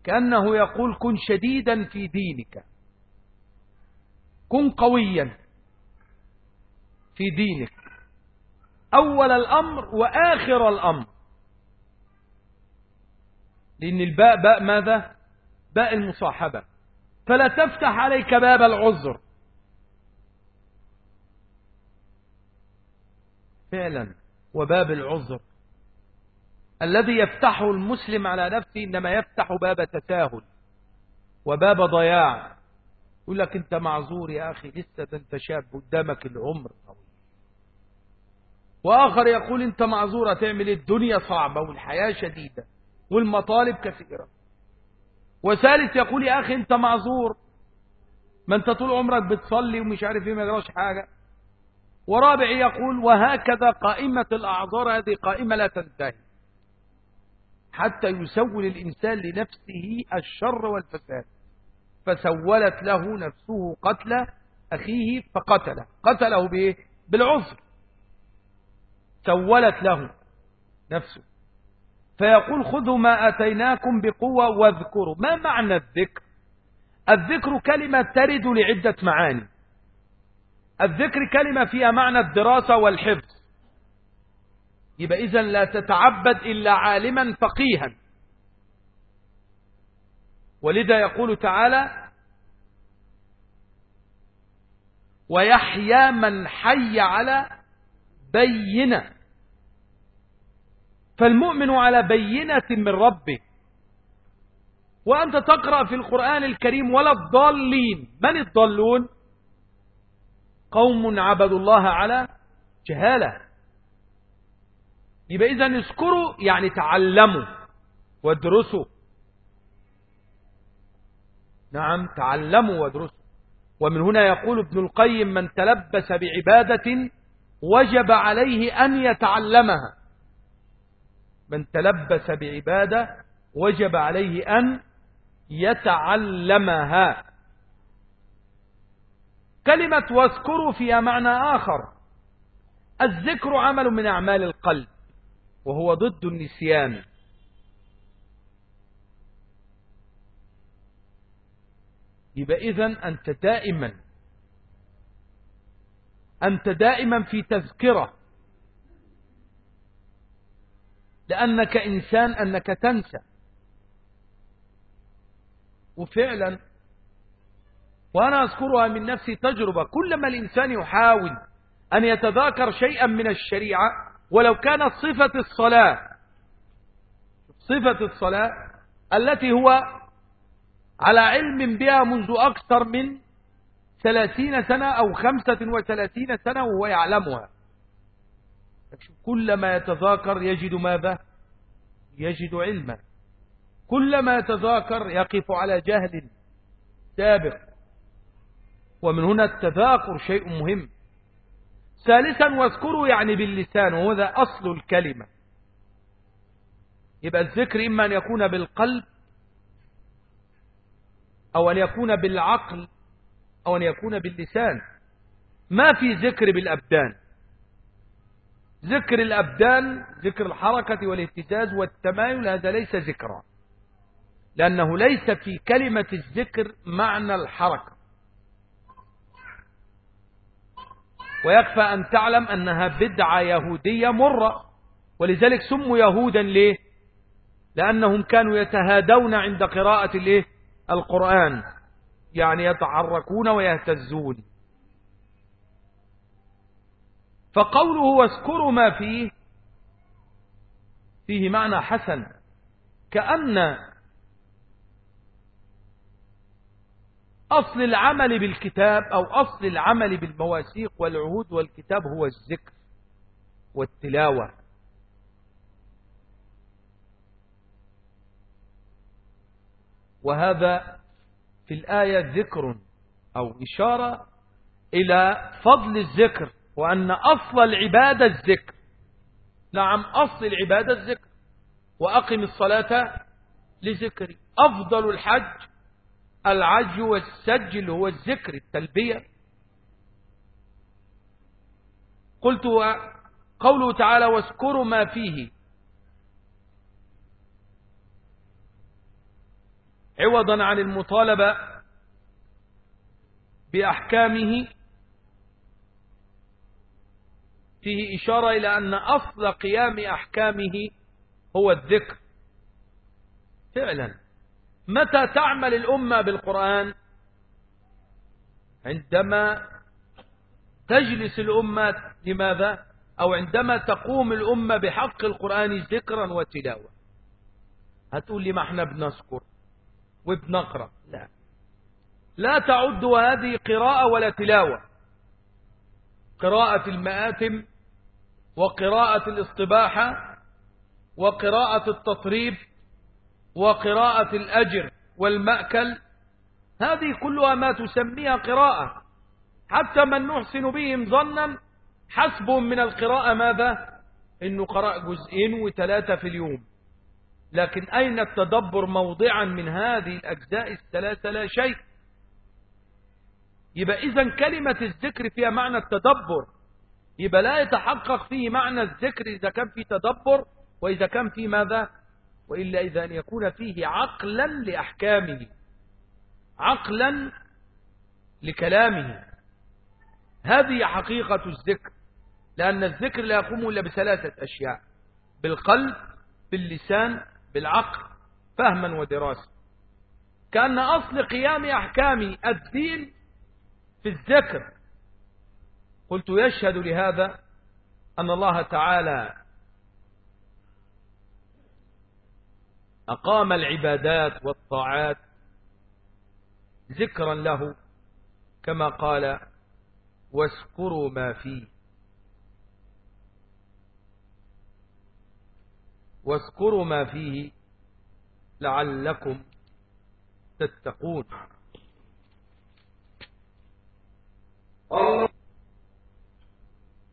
كأنه يقول كن شديدا في دينك. كن قويا في دينك. أول الأمر وآخر الأمر. لأن الباء باء ماذا؟ باء المصاحبة. فلا تفتح عليك باب العذر. فعلا وباب العذر. الذي يفتحه المسلم على نفسه إنما يفتح باب تساهل وباب ضياع. يقول لك أنت معذور يا أخي لسه أنت شاب قدامك العمر طويل. وآخر يقول أنت معذور تعمل الدنيا صعبة والحياة شديدة والمطالب كثيرة. وثالث يقول يا أخي أنت معذور. ما أنت طول عمرك بتصلي ومش عارف إيه ما يجراش حاجة. ورابع يقول وهكذا قائمة الأعذار هذه قائمة لا تنتهي. حتى يسول الإنسان لنفسه الشر والفساد. فسولت له نفسه قتل أخيه فقتله. قتله بإيه؟ بالعذر. سولت له نفسه. فيقول خذوا ما أتيناكم بقوة واذكروا. ما معنى الذكر؟ الذكر كلمة ترد لعدة معاني. الذكر كلمة فيها معنى الدراسة والحفظ. يبقى إذا لا تتعبد إلا عالما فقيها. ولذا يقول تعالى ويحيى من حي على بينة. فالمؤمن على بينة من ربه. وأنت تقرأ في القرآن الكريم ولا الضالين. من الضالون؟ قوم عبدوا الله على جهالة. يبقى إذا اذكروا يعني تعلموا وادرسوا. نعم تعلموا وادرسوا. ومن هنا يقول ابن القيم من تلبس بعبادة وجب عليه أن يتعلمها. من تلبس بعبادة وجب عليه أن يتعلمها. كلمة واذكروا فيها معنى آخر. الذكر عمل من أعمال القلب وهو ضد النسيان. يبقى إذن أنت دائما أنت دائما في تذكرة. لأنك إنسان أنك تنسى. وفعلا وأنا أذكرها من نفسي تجربة كلما الإنسان يحاول أن يتذاكر شيئا من الشريعة ولو كانت صفة الصلاة صفة الصلاة التي هو على علم بها منذ أكثر من ثلاثين سنة أو خمسة وثلاثين سنة وهو يعلمها. كلما يتذاكر يجد ماذا؟ يجد علما. كلما يتذاكر يقف على جهل سابق. ومن هنا التذاكر شيء مهم. ثالثا واذكروا يعني باللسان وهذا أصل الكلمة. يبقى الذكر إما أن يكون بالقلب أو أن يكون بالعقل أو أن يكون باللسان. ما في ذكر بالأبدان. ذكر الأبدان ذكر الحركة والاهتزاز والتمايل هذا ليس ذكرا. لأنه ليس في كلمة الذكر معنى الحركة. ويكفى أن تعلم أنها بدعة يهودية مرة ولذلك سموا يهودا ليه؟ لأنهم كانوا يتهادون عند قراءة الايه القرآن. يعني يتحركون ويهتزون. فقوله واذكروا ما فيه فيه معنى حسن كأن أصل العمل بالكتاب أو أصل العمل بالمواثيق والعهود والكتاب هو الذكر والتلاوة. وهذا في الآية ذكر أو إشارة إلى فضل الذكر. وأن أصل العبادة الذكر. نعم أصل العبادة الذكر. وأقم الصلاة لذكري. أفضل الحج العج والسج اللي هو الذكر التلبية. قلت قوله تعالى واذكروا ما فيه. عوضا عن المطالبة بأحكامه فيه إشارة إلى أن أصل قيام أحكامه هو الذكر. فعلا. متى تعمل الأمة بالقرآن؟ عندما تجلس الأمة لماذا؟ أو عندما تقوم الأمة بحق القرآن ذكرا وتلاوة. هتقول لي ما إحنا بنذكر وبنقرأ؟ لا. لا تعد هذه قراءة ولا تلاوة. قراءة المآتم وقراءة الاصطباحة وقراءة التطريب وقراءة الأجر والمأكل هذه كلها ما تسميها قراءة. حتى من نحسن بهم ظنا حسبهم من القراءة ماذا؟ إنه قرأ جزئين وثلاثة في اليوم. لكن أين التدبر موضعا من هذه الأجزاء الثلاثة؟ لا شيء. يبقى إذا كلمة الذكر فيها معنى التدبر. يبقى لا يتحقق فيه معنى الذكر إذا كان في تدبر وإذا كان في ماذا؟ وإلا إذا أن يكون فيه عقلا لأحكامه عقلا لكلامه. هذه حقيقة الذكر لأن الذكر لا يقوم إلا بثلاثة أشياء بالقلب باللسان بالعقل فهما ودراسة. كأن أصل قيام أحكام الدين في الذكر قلت يشهد لهذا أن الله تعالى أقام العبادات والطاعات ذكرا له كما قال واذكروا ما فيه واذكروا ما فيه لعلكم تتقون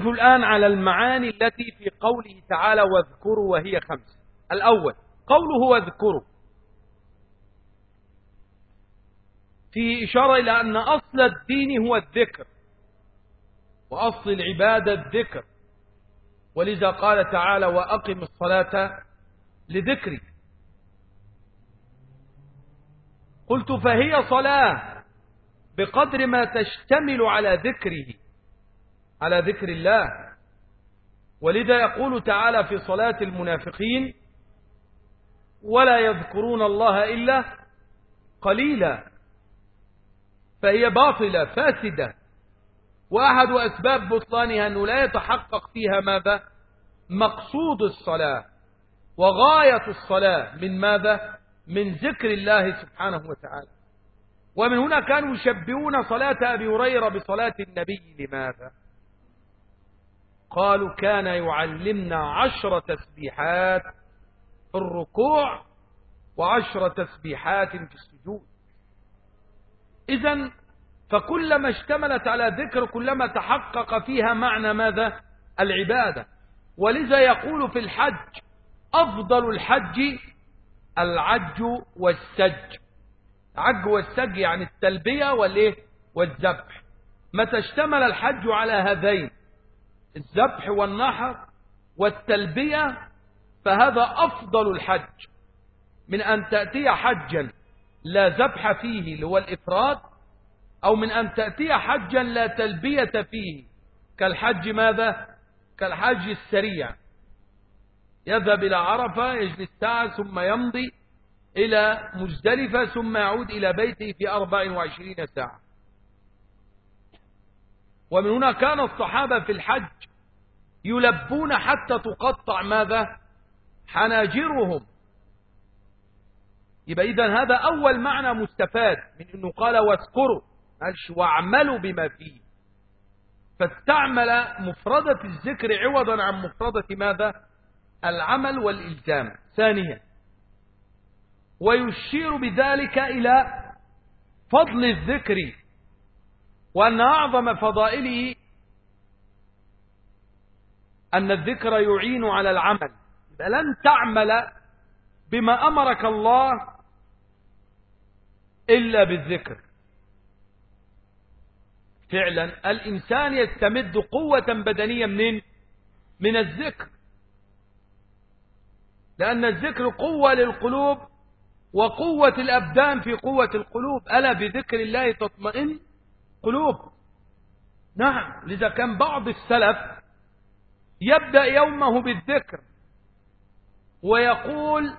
فنقف الآن على المعاني التي في قوله تعالى واذكروا وهي خمسة الأول قوله واذكروا. فيه إشارة إلى أن أصل الدين هو الذكر وأصل العبادة الذكر. ولذا قال تعالى وأقم الصلاة لذكري قلت فهي صلاة بقدر ما تشتمل على ذكره. على ذكر الله. ولذا يقول تعالى في صلاة المنافقين ولا يذكرون الله إلا قليلا. فهي باطلة فاسدة. وأحد أسباب بطلانها أنه لا يتحقق فيها ماذا؟ مقصود الصلاة وغاية الصلاة من ماذا؟ من ذكر الله سبحانه وتعالى. ومن هنا كانوا يشبهون صلاة أبي هريرة بصلاة النبي لماذا؟ قالوا كان يعلمنا عشر تسبيحات في الركوع وعشر تسبيحات في السجود. إذا فكلما اشتملت على ذكر كلما تحقق فيها معنى ماذا؟ العبادة. ولذا يقول في الحج أفضل الحج العج والسج. عج والسج يعني التلبية والإيه؟ والذبح. متى اشتمل الحج على هذين الذبح والنحر والتلبية فهذا أفضل الحج. من أن تأتي حجا لا ذبح فيه اللي هو الإفراد أو من أن تأتي حجا لا تلبية فيه. كالحج ماذا؟ كالحج السريع. يذهب إلى عرفة يجلس ساعة ثم يمضي إلى مزدلفة ثم يعود إلى بيته في أربع وعشرين ساعة. ومن هنا كان الصحابة في الحج يلبون حتى تقطع ماذا؟ حناجرهم. يبقى إذا هذا أول معنى مستفاد من أنه قال واذكروا واعملوا بما فيه. فاستعمل مفردة الذكر عوضا عن مفردة ماذا؟ العمل والإلزام. ثانيا ويشير بذلك إلى فضل الذكر وأن أعظم فضائله أن الذكر يعين على العمل. لن تعمل بما أمرك الله إلا بالذكر. فعلا الإنسان يستمد قوة بدنية منين من الذكر. لأن الذكر قوة للقلوب وقوة الأبدان في قوة القلوب. ألا بذكر الله تطمئن؟ قلوب. نعم لذا كان بعض السلف يبدأ يومه بالذكر ويقول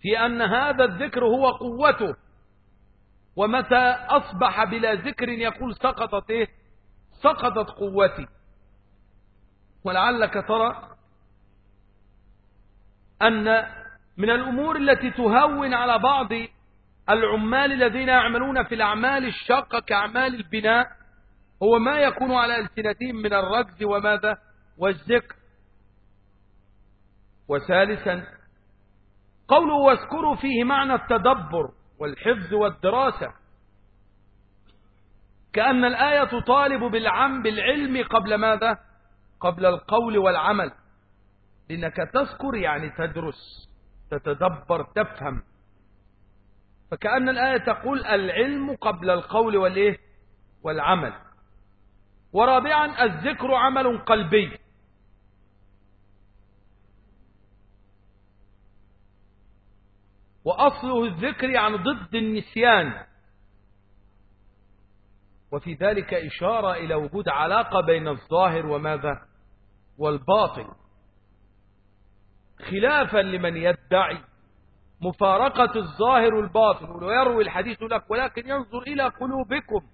في أن هذا الذكر هو قوته ومتى أصبح بلا ذكر يقول سقطت إيه؟ سقطت قوتي. ولعلك ترى أن من الأمور التي تهون على بعض العمال الذين يعملون في الأعمال الشاقة كأعمال البناء هو ما يكون على ألسنتهم من الركز وماذا؟ والذكر. وثالثا قوله واذكروا فيه معنى التدبر والحفظ والدراسة. كأن الآية تطالب بالعم بالعلم قبل ماذا؟ قبل القول والعمل. لأنك تذكر يعني تدرس تتدبر تفهم. فكأن الآية تقول العلم قبل القول والإيه؟ والعمل. ورابعا الذكر عمل قلبي. وأصله الذكر يعني ضد النسيان. وفي ذلك إشارة إلى وجود علاقة بين الظاهر وماذا؟ والباطن. خلافا لمن يدعي مفارقة الظاهر والباطن ويروي الحديث لك ولكن ينظر إلى قلوبكم.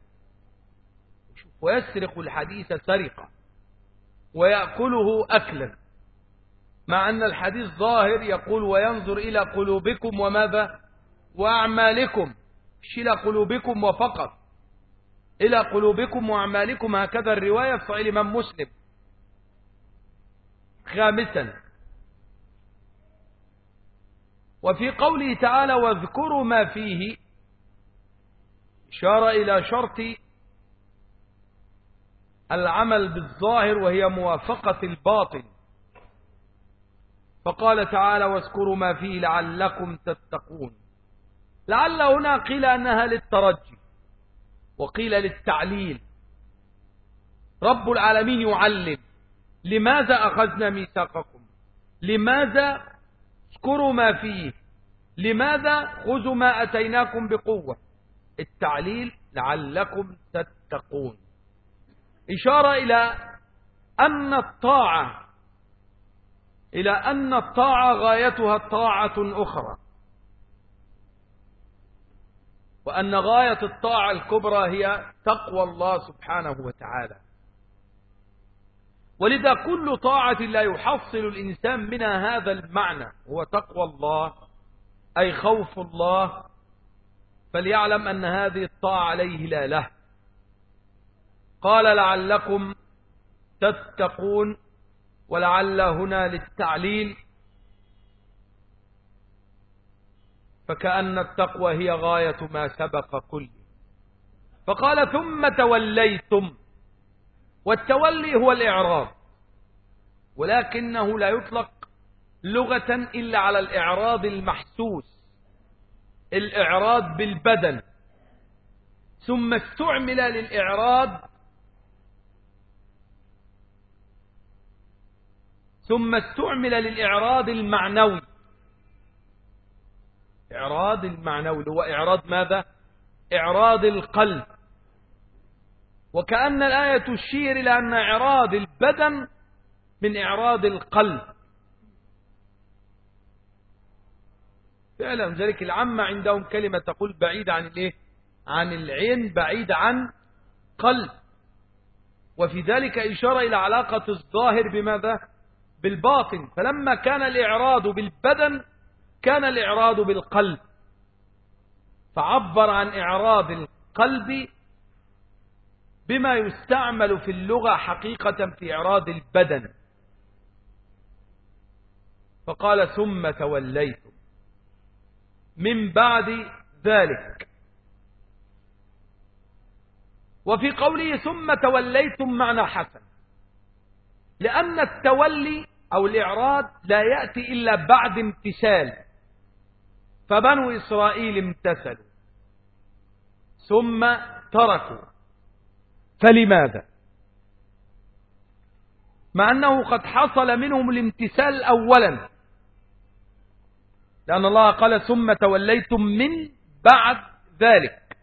ويسرق الحديث سرقة ويأكله أكلا. مع أن الحديث ظاهر يقول وينظر إلى قلوبكم وماذا؟ وأعمالكم. مش إلى قلوبكم وفقط. إلى قلوبكم وأعمالكم. هكذا الرواية في الإمام مسلم. خامسا. وفي قوله تعالى واذكروا ما فيه إشارة إلى شرط العمل بالظاهر وهي موافقة الباطن. فقال تعالى واذكروا ما فيه لعلكم تتقون. لعل هنا قيل أنها للترجي وقيل للتعليل. رب العالمين يعلم لماذا أخذنا ميثاقكم؟ لماذا اذكروا ما فيه. لماذا خذوا ما أتيناكم بقوة؟ التعليل لعلكم تتقون. إشارة إلى أن الطاعة إلى أن الطاعة غايتها طاعة أخرى. وأن غاية الطاعة الكبرى هي تقوى الله سبحانه وتعالى. ولذا كل طاعة لا يحصل الإنسان منها هذا المعنى هو تقوى الله أي خوف الله فليعلم أن هذه الطاعة عليه لا له. قال لعلكم تتقون ولعل هنا للتعليل. فكأن التقوى هي غاية ما سبق كله. فقال ثم توليتم. والتولي هو الإعراض ولكنه لا يطلق لغة إلا على الإعراض المحسوس الإعراض بالبدن. ثم استعمل للإعراض ثم استعمل للإعراض المعنوي. إعراض المعنوي هو إعراض ماذا؟ إعراض القلب. وكأن الآية تشير إلى أن إعراض البدن من إعراض القلب. فعلا ذلك العامة عندهم كلمة تقول بعيد عن الإيه؟ عن العين بعيد عن قلب. وفي ذلك إشارة إلى علاقة الظاهر بماذا؟ بالباطن. فلما كان الإعراض بالبدن كان الإعراض بالقلب. فعبر عن إعراض القلب بما يستعمل في اللغة حقيقة في إعراض البدن. فقال ثم توليتم من بعد ذلك. وفي قوله ثم توليتم معنى حسن. لأن التولي أو الإعراض لا يأتي إلا بعد امتثال. فبنو إسرائيل امتثلوا. ثم تركوا. فلماذا؟ مع أنه قد حصل منهم الامتثال أولا. لأن الله قال ثم توليتم من بعد ذلك.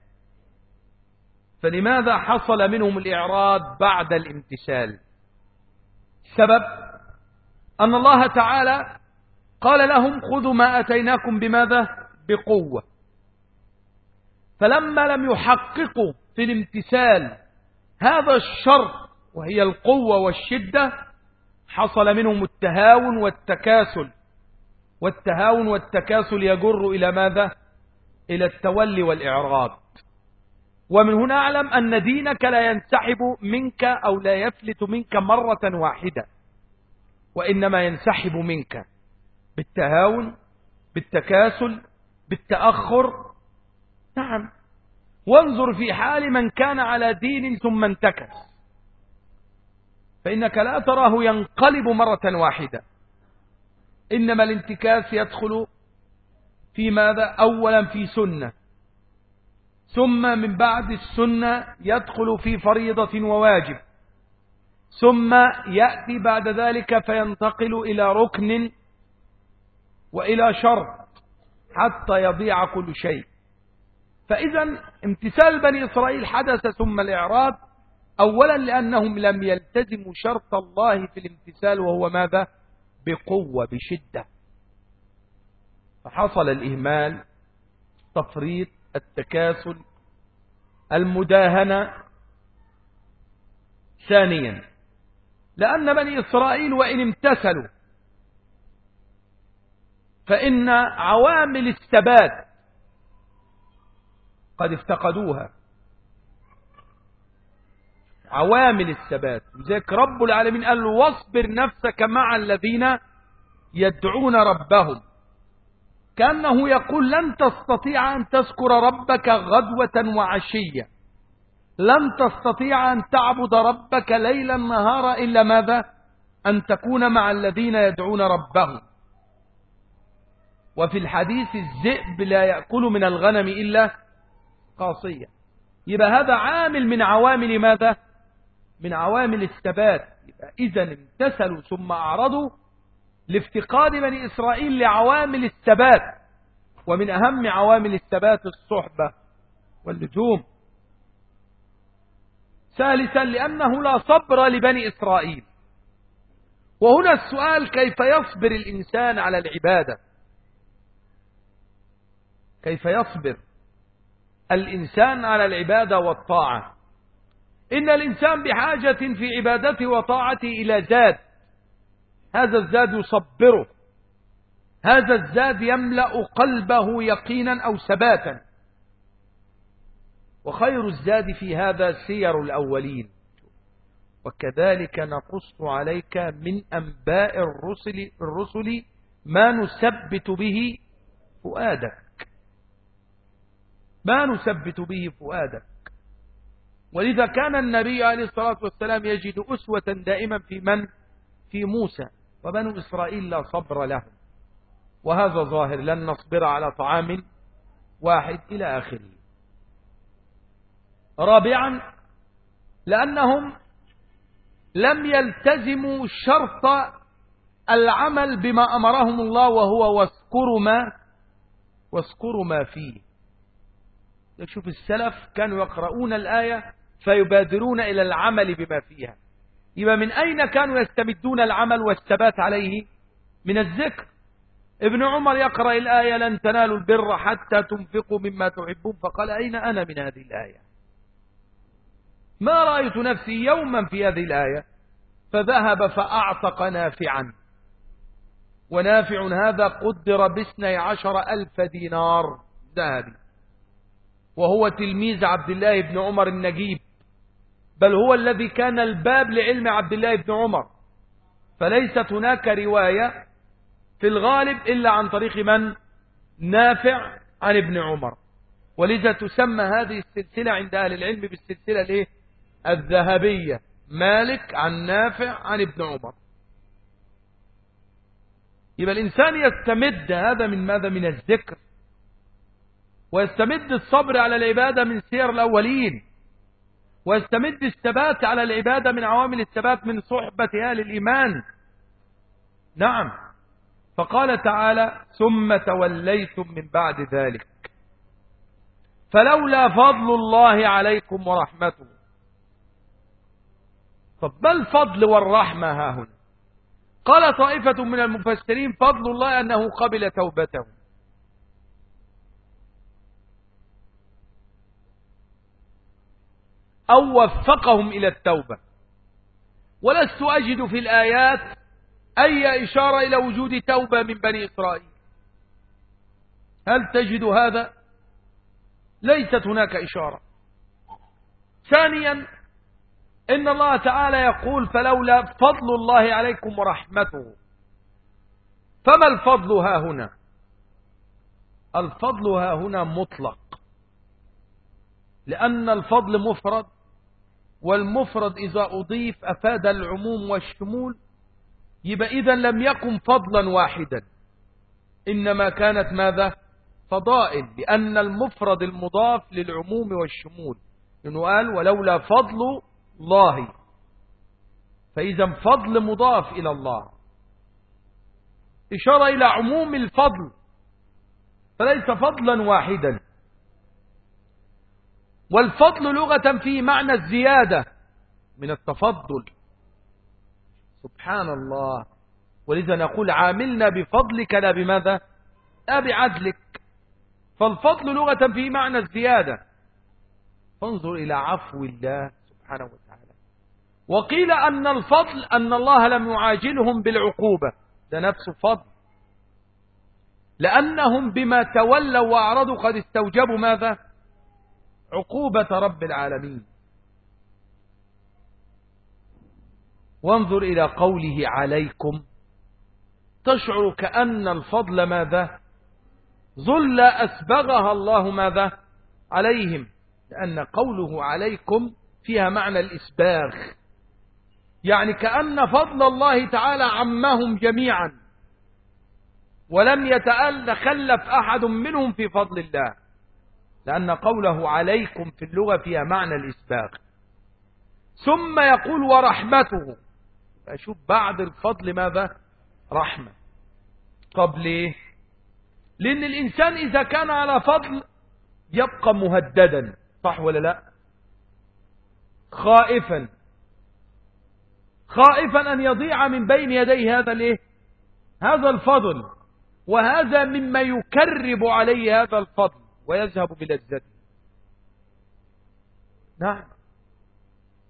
فلماذا حصل منهم الإعراض بعد الامتثال؟ سبب؟ أن الله تعالى قال لهم خذوا ما أتيناكم بماذا؟ بقوة. فلما لم يحققوا في الامتثال هذا الشرط وهي القوة والشدة حصل منهم التهاون والتكاسل. والتهاون والتكاسل يجر إلى ماذا؟ إلى التولي والإعراض. ومن هنا أعلم أن دينك لا ينسحب منك أو لا يفلت منك مرة واحدة. وإنما ينسحب منك بالتهاون بالتكاسل بالتأخر. نعم. وانظر في حال من كان على دين ثم انتكس فإنك لا تراه ينقلب مرة واحدة. إنما الانتكاس يدخل في ماذا؟ أولا في سنة. ثم من بعد السنة يدخل في فريضة وواجب. ثم يأتي بعد ذلك فينتقل إلى ركن وإلى شرط حتى يضيع كل شيء. فإذا امتثال بني إسرائيل حدث ثم الإعراض أولا لأنهم لم يلتزموا شرط الله في الامتثال وهو ماذا؟ بقوة بشدة. فحصل الإهمال تفريط التكاسل المداهنة. ثانيا لأن بني إسرائيل وإن امتثلوا فإن عوامل الثبات قد افتقدوها. عوامل الثبات. لذلك رب العالمين قال واصبر نفسك مع الذين يدعون ربهم. كأنه يقول لن تستطيع أن تذكر ربك غدوة وعشية. لن تستطيع أن تعبد ربك ليلا نهارا إلا ماذا؟ أن تكون مع الذين يدعون ربهم. وفي الحديث الذئب لا يأكل من الغنم إلا قاصية. يبقى هذا عامل من عوامل ماذا؟ من عوامل الثبات. إذا امتثلوا ثم أعرضوا لافتقاد بني إسرائيل لعوامل الثبات. ومن أهم عوامل الثبات الصحبة واللزوم. ثالثا لأنه لا صبر لبني إسرائيل. وهنا السؤال كيف يصبر الإنسان على العبادة؟ كيف يصبر؟ الإنسان على العبادة والطاعة. إن الإنسان بحاجة في عبادته وطاعته إلى زاد. هذا الزاد يصبره. هذا الزاد يملأ قلبه يقينا أو ثباتا. وخير الزاد في هذا سير الأولين. وكذلك نقص عليك من أنباء الرسل, الرسل ما نثبت به فؤادك. ما نثبت به فؤادك. ولذا كان النبي عليه الصلاة والسلام يجد أسوة دائما في من؟ في موسى وبنو إسرائيل لا صبر لهم. وهذا ظاهر لن نصبر على طعام واحد إلى آخره. رابعا لأنهم لم يلتزموا شرط العمل بما أمرهم الله وهو واذكروا ما واذكروا ما فيه. شوف السلف كانوا يقرؤون الآية فيبادرون إلى العمل بما فيها. يبقى من أين كانوا يستمدون العمل والثبات عليه؟ من الذكر. ابن عمر يقرأ الآية لن تنالوا البر حتى تنفقوا مما تحبون. فقال أين أنا من هذه الآية؟ ما رأيت نفسي يوما في هذه الآية؟ فذهب فأعتق نافعا. ونافع هذا قدر باثني عشر ألف دينار. ذهبي. وهو تلميذ عبد الله بن عمر النجيب بل هو الذي كان الباب لعلم عبد الله بن عمر. فليست هناك رواية في الغالب إلا عن طريق من؟ نافع عن ابن عمر. ولذا تسمى هذه السلسلة عند أهل العلم بالسلسلة الإيه؟ الذهبية. مالك عن نافع عن ابن عمر. يبقى الإنسان يستمد هذا من ماذا؟ من الذكر. ويستمد الصبر على العبادة من سير الأولين. ويستمد الثبات على العبادة من عوامل الثبات من صحبة أهل الإيمان. نعم. فقال تعالى ثم توليتم من بعد ذلك. فلولا فضل الله عليكم ورحمته. طب ما الفضل والرحمة ها هنا؟ قال طائفة من المفسرين فضل الله أنه قبل توبته. أو وفقهم إلى التوبة. ولست أجد في الآيات أي إشارة إلى وجود توبة من بني إسرائيل. هل تجد هذا؟ ليست هناك إشارة. ثانيا إن الله تعالى يقول فلولا فضل الله عليكم ورحمته. فما الفضل ها هنا؟ الفضل ها هنا مطلق. لأن الفضل مفرد والمفرد إذا أضيف أفاد العموم والشمول يبقى إذا لم يكن فضلا واحدا. إنما كانت ماذا؟ فضائل لأن المفرد المضاف للعموم والشمول. لأنه قال ولولا فضل الله. فإذا فضل مضاف إلى الله. إشارة إلى عموم الفضل. فليس فضلا واحدا. والفضل لغة في معنى الزيادة من التفضل. سبحان الله. ولذا نقول عاملنا بفضلك لا بماذا؟ لا بعدلك. فالفضل لغة في معنى الزيادة. فانظر إلى عفو الله سبحانه وتعالى. وقيل أن الفضل أن الله لم يعاجلهم بالعقوبة. ده نفس فضل. لأنهم بما تولوا وأعرضوا قد استوجبوا ماذا؟ عقوبة رب العالمين. وانظر إلى قوله عليكم تشعر كأن الفضل ماذا؟ ظل أسبغها الله ماذا؟ عليهم لأن قوله عليكم فيها معنى الإسباغ. يعني كأن فضل الله تعالى عمهم جميعا ولم يتخلف أحد منهم في فضل الله. لأن قوله عليكم في اللغة فيها معنى الإسباغ. ثم يقول ورحمته. أشوف بعد الفضل ماذا؟ رحمة. طب ليه؟ لأن الإنسان إذا كان على فضل يبقى مهددا. صح ولا لا؟ خائفا. خائفا أن يضيع من بين يديه هذا الايه هذا الفضل. وهذا مما يكرب عليه هذا الفضل. ويذهب بلذته نعم.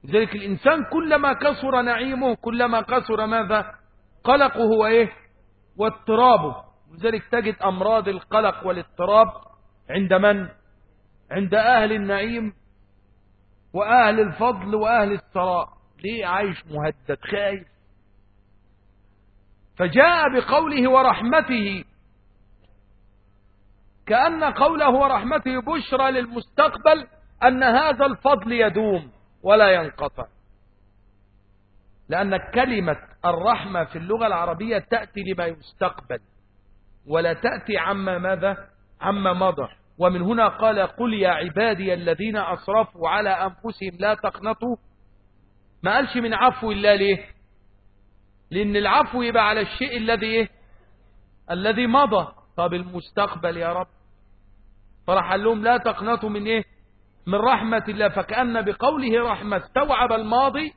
لذلك الإنسان كلما كثر نعيمه كلما كثر ماذا؟ قلقه وإيه؟ واضطرابه. لذلك تجد أمراض القلق والاضطراب عند من؟ عند أهل النعيم وأهل الفضل وأهل الثراء. ليه عايش مهدد؟ خايف. فجاء بقوله ورحمته كأن قوله ورحمته بشرى للمستقبل أن هذا الفضل يدوم ولا ينقطع. لأن كلمة الرحمة في اللغة العربية تأتي لما يستقبل ولا تأتي عما ماذا؟ عما مضى. ومن هنا قال قل يا عبادي الذين أصرفوا على أنفسهم لا تقنطوا. ما قالش من عفو الله ليه؟ لأن العفو يبقى على الشيء الذي إيه؟ الذي مضى. طب المستقبل يا رب؟ فراح قال لهم لا تقنطوا من إيه؟ من رحمة الله. فكأن بقوله رحمة استوعب الماضي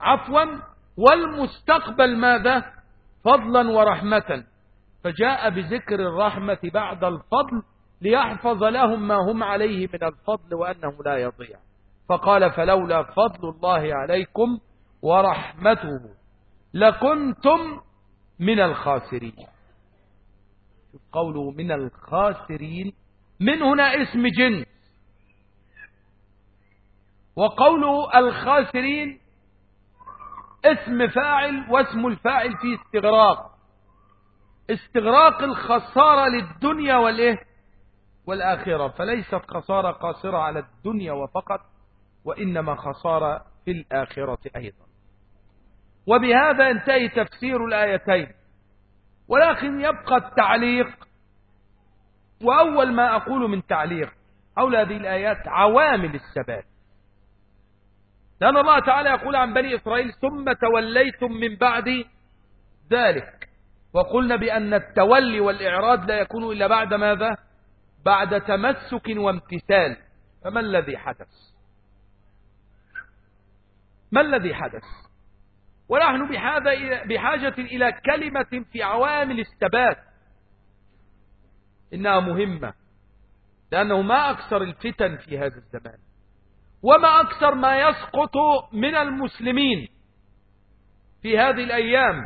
عفوا والمستقبل ماذا؟ فضلا ورحمة. فجاء بذكر الرحمة بعد الفضل ليحفظ لهم ما هم عليه من الفضل وأنه لا يضيع. فقال فلولا فضل الله عليكم ورحمته لكنتم من الخاسرين. قوله من الخاسرين. من هنا اسم جنس وقوله الخاسرين اسم فاعل واسم الفاعل فيه استغراق. استغراق الخسارة للدنيا والإيه؟ والآخرة. فليست خسارة قاصرة على الدنيا وفقط وإنما خسارة في الآخرة أيضا. وبهذا انتهي تفسير الآيتين. ولكن يبقى التعليق. وأول ما أقول من تعليق حول هذه الآيات عوامل الثبات. لأن الله تعالى يقول عن بني إسرائيل ثم توليتم من بعد ذلك. وقلنا بأن التولي والإعراض لا يكون إلا بعد ماذا؟ بعد تمسك وامتثال. فما الذي حدث؟ ما الذي حدث؟ ونحن بحاجة إلى كلمة في عوامل الثبات. إنها مهمة. لأنه ما أكثر الفتن في هذا الزمان. وما أكثر ما يسقط من المسلمين في هذه الأيام.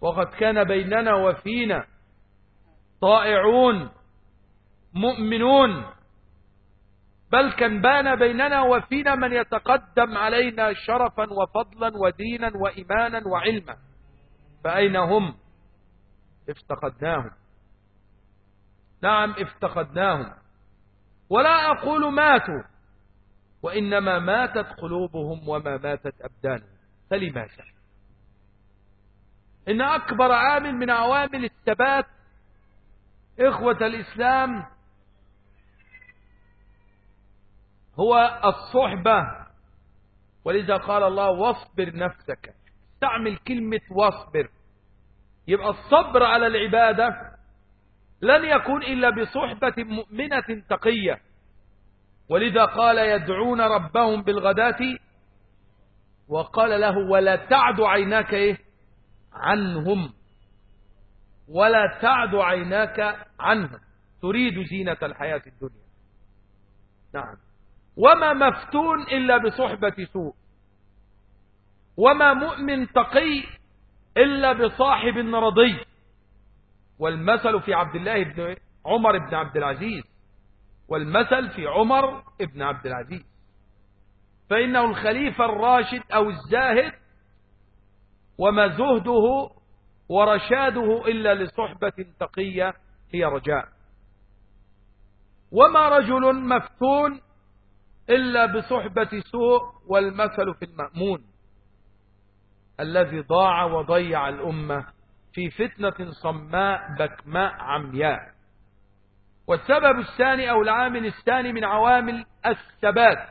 وقد كان بيننا وفينا طائعون مؤمنون بل كان بان بيننا وفينا من يتقدم علينا شرفا وفضلا ودينا وإيمانا وعلما. فأين هم؟ افتقدناهم. نعم افتقدناهم. ولا أقول ماتوا وإنما ماتت قلوبهم وما ماتت أبدانهم. فلماذا إن أكبر عامل من عوامل الثبات إخوة الإسلام هو الصحبة. ولذا قال الله واصبر نفسك. استعمل كلمة واصبر. يبقى الصبر على العبادة لن يكون إلا بصحبة مؤمنة تقية. ولذا قال يدعون ربهم بالغداة. وقال له ولا تعد عيناك إيه؟ عنهم. ولا تعد عيناك عنهم. تريد زينة الحياة الدنيا. نعم. وما مفتون إلا بصحبة سوء. وما مؤمن تقي إلا بصاحب رضي. والمثل في عبد الله بن عمر بن عبد العزيز. والمثل في عمر بن عبد العزيز. فإنه الخليفة الراشد أو الزاهد وما زهده ورشاده إلا لصحبة تقية هي رجاء. وما رجل مفتون إلا بصحبة سوء والمثل في المأمون الذي ضاع وضيع الأمة في فتنة صماء بكماء عمياء. والسبب الثاني أو العامل الثاني من عوامل الثبات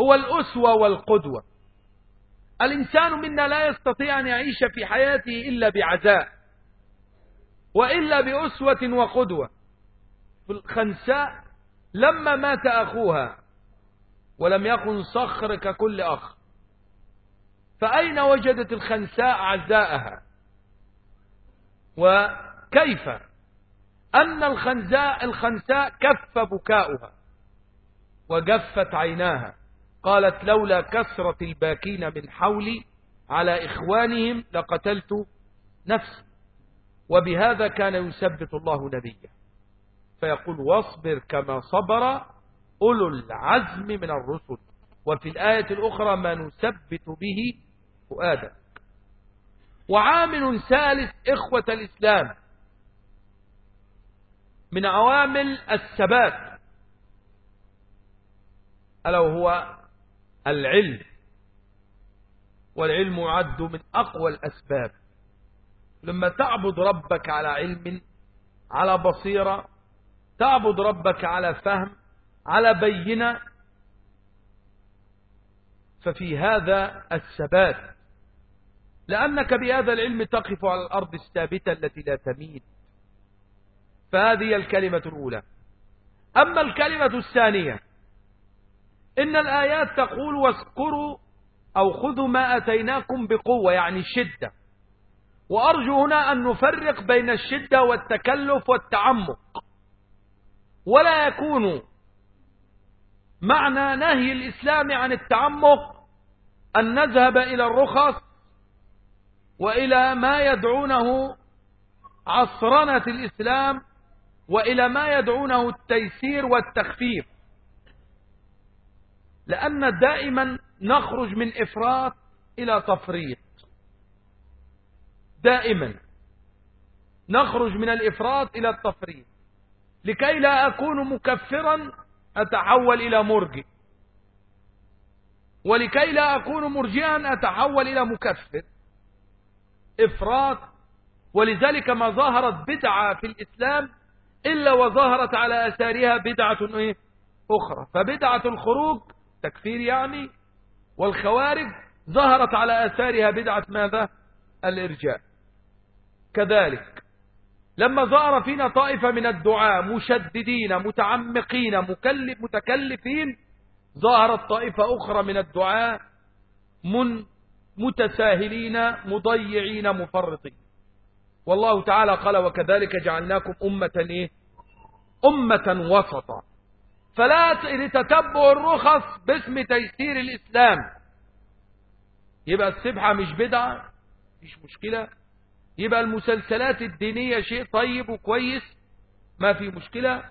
هو الأسوة والقدوة. الإنسان منا لا يستطيع أن يعيش في حياته إلا بعزاء وإلا بأسوة وقدوة. في الخنساء لما مات أخوها ولم يكن صخر ككل أخ فأين وجدت الخنساء عزاءها وكيف؟ أن الخنزاء الخنساء كف بكاؤها وجفت عيناها. قالت لولا كثرة الباكين من حولي على إخوانهم لقتلت نفسي وبهذا كان يثبت الله نبيه. فيقول واصبر كما صبر أولو العزم من الرسل. وفي الآية الأخرى ما نثبت به فؤادك. وعامل ثالث إخوة الإسلام. من عوامل الثبات. ألا وهو العلم. والعلم يعد من أقوى الأسباب. لما تعبد ربك على علم على بصيرة تعبد ربك على فهم على بينة. ففي هذا الثبات لأنك بهذا العلم تقف على الأرض الثابتة التي لا تميل فهذه الكلمة الأولى. أما الكلمة الثانية إن الآيات تقول واذكروا أو خذوا ما أتيناكم بقوة يعني الشدة وأرجو هنا أن نفرق بين الشدة والتكلف والتعمق. ولا يكون معنى نهي الإسلام عن التعمق أن نذهب إلى الرخص وإلى ما يدعونه عصرنة الإسلام وإلى ما يدعونه التيسير والتخفيف. لأن دائما نخرج من إفراط إلى تفريط. دائما نخرج من الإفراط إلى التفريط. لكي لا أكون مكفرا أتحول إلى مرجئ. ولكي لا أكون مرجئا أتحول إلى مكفر. إفراط. ولذلك ما ظهرت بدعة في الإسلام إلا وظهرت على أثارها بدعة إيه؟ أخرى. فبدعة الخروج تكفير يعني والخوارج ظهرت على أثارها بدعة ماذا؟ الإرجاء. كذلك لما ظهر فينا طائفة من الدعاء مشددين متعمقين متكلفين ظهرت طائفة أخرى من الدعاء من متساهلين مضيعين مفرطين. والله تعالى قال وكذلك جعلناكم أمة إيه؟ أمة وسطا. فلا لتتبع الرخص باسم تيسير الإسلام. يبقى السبحة مش بدعة مش مشكلة. يبقى المسلسلات الدينية شيء طيب وكويس ما في مشكلة.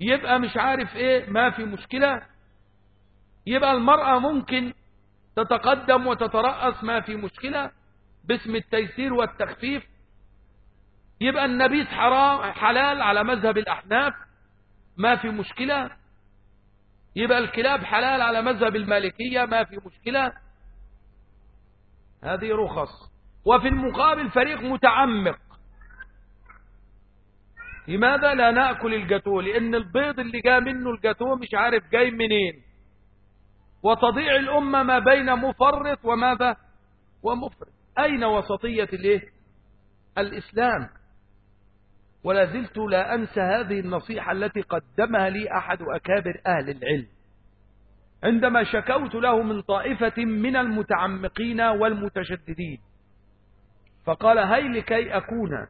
يبقى مش عارف إيه ما في مشكلة. يبقى المرأة ممكن تتقدم وتترأس ما في مشكلة. باسم التيسير والتخفيف. يبقى النبيذ حرام حلال على مذهب الأحناف ما في مشكلة. يبقى الكلاب حلال على مذهب المالكية ما في مشكلة. هذه رخص. وفي المقابل فريق متعمق. لماذا لا نأكل الجاتوه؟ لأن البيض اللي جاء منه الجاتوه مش عارف جاي منين. وتضيع الأمة ما بين مفرط وماذا؟ ومفرط. أين وسطية الإيه؟ الإسلام. ولا زلت لا أنسى هذه النصيحة التي قدمها لي أحد أكابر أهل العلم. عندما شكوت له من طائفة من المتعمقين والمتشددين. فقال هي لكي أكون.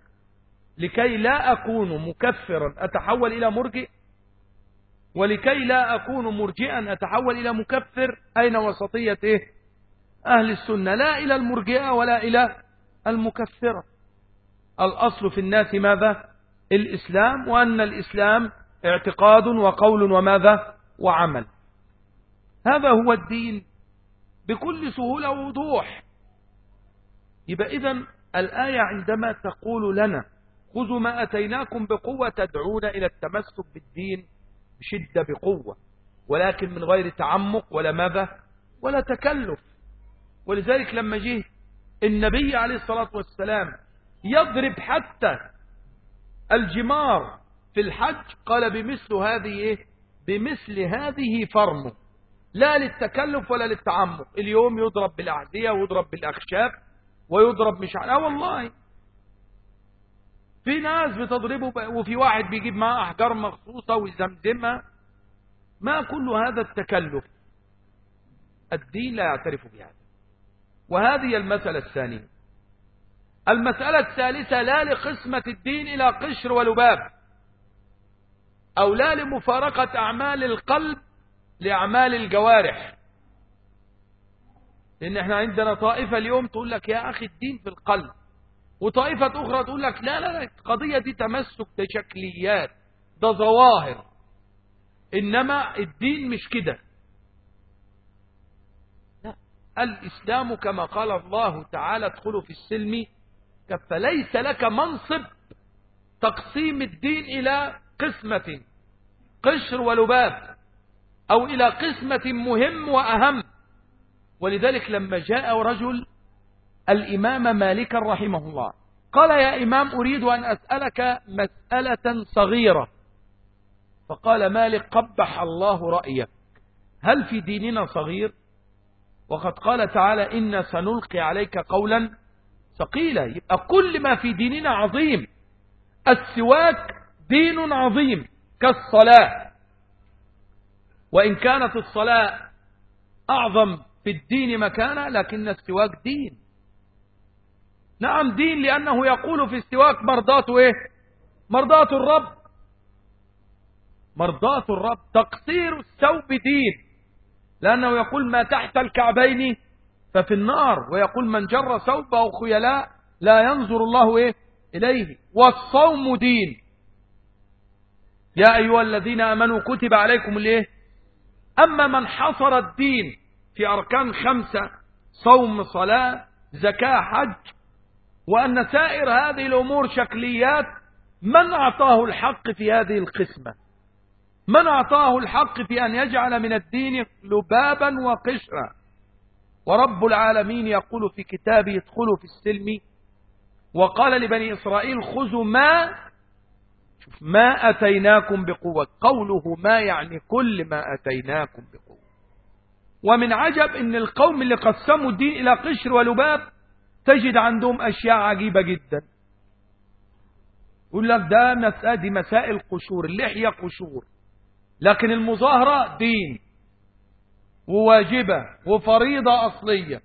لكي لا أكون مكفرا أتحول إلى مرجئ؟ ولكي لا أكون مرجئا أتحول إلى مكفر؟ أين وسطية إيه؟ أهل السنة. لا إلى المرجئة ولا إلى المكفرة. الأصل في الناس ماذا؟ الإسلام وأن الإسلام اعتقاد وقول وماذا؟ وعمل. هذا هو الدين. بكل سهولة ووضوح. يبقى إذن الآية عندما تقول لنا خذوا ما أتيناكم بقوة تدعون إلى التمسك بالدين بشدة بقوة ولكن من غير تعمق ولا ماذا ولا تكلف. ولذلك لما جه النبي عليه الصلاة والسلام يضرب حتى الجمار في الحج قال بمثل هذه إيه؟ بمثل هذه فرمه. لا للتكلف ولا للتعمق. اليوم يضرب بالأعدية ويضرب بالأخشاب ويضرب مش على والله. في ناس بتضربه وفي واحد بيجيب معاه أحجار مخصوصة ويزمزمها. ما كل هذا التكلف. الدين لا يعترف بهذا. وهذه المسألة الثانية. المسألة الثالثة لا لقسمة الدين إلى قشر ولباب. أو لا لمفارقة أعمال القلب لأعمال الجوارح. لأن إحنا عندنا طائفة اليوم تقول لك يا أخي الدين في القلب وطائفة أخرى تقول لك لا لا لا القضية دي تمسك ده شكليات ده ظواهر إنما الدين مش كده. لا الإسلام كما قال الله تعالى ادخلوا في السلم فليس لك منصب تقسيم الدين إلى قسمة قشر ولباب أو إلى قسمة مهم وأهم. ولذلك لما جاء رجل الإمام مالك رحمه الله قال يا إمام أريد أن أسألك مسألة صغيرة. فقال مالك قبح الله رأيك. هل في ديننا صغير؟ وقد قال تعالى إن سنلقي عليك قولا ثقيلا. يبقى كل ما في ديننا عظيم. السواك دين عظيم كالصلاة. وإن كانت الصلاة أعظم الدين مكانة لكن السواك دين. نعم دين لأنه يقول في السواك مرضاة إيه مرضاة الرب. مرضاة الرب تقصير الثوب دين. لأنه يقول ما تحت الكعبين ففي النار ويقول من جر ثوبه خيلاء لا ينظر الله إيه؟ إليه. والصوم دين. يا أيها الذين أمنوا كتب عليكم الإيه؟ أما من حصر الدين في أركان خمسة صوم صلاة زكاة حج. وأن سائر هذه الأمور شكليات من أعطاه الحق في هذه القسمة؟ من أعطاه الحق في أن يجعل من الدين لبابا وقشرا؟ ورب العالمين يقول في كتابه ادخلوا في السلم وقال لبني إسرائيل خذوا ما ما أتيناكم بقوة. قوله ما يعني كل ما أتيناكم بقوة. ومن عجب إن القوم اللي قسموا الدين إلى قشر ولباب تجد عندهم أشياء عجيبة جدا. يقول لك ده مسألة دي مسائل قشور اللحية قشور. لكن المظاهرة دين وواجبة وفريضة أصلية.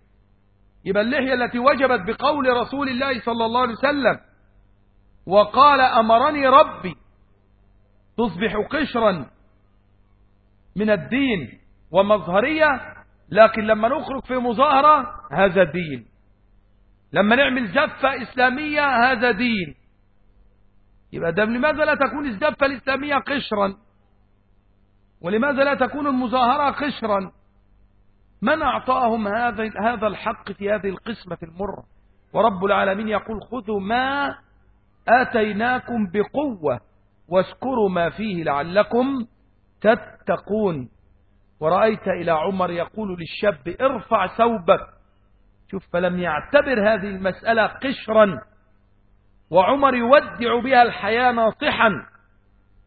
يبقى اللحية التي وجبت بقول رسول الله صلى الله عليه وسلم وقال أمرني ربي تصبح قشرا من الدين ومظهرية لكن لما نخرج في مظاهرة هذا دين. لما نعمل زفة إسلامية هذا دين. يبقى ده لماذا لا تكون الزفة الإسلامية قشرا؟ ولماذا لا تكون المظاهرة قشرا؟ من أعطاهم هذا هذا الحق في هذه القسمة المرة؟ ورب العالمين يقول خذوا ما آتيناكم بقوة واشكروا ما فيه لعلكم تتقون. ورأيت إلى عمر يقول للشاب ارفع ثوبك. شوف فلم يعتبر هذه المسألة قشرا. وعمر يودع بها الحياة ناصحا.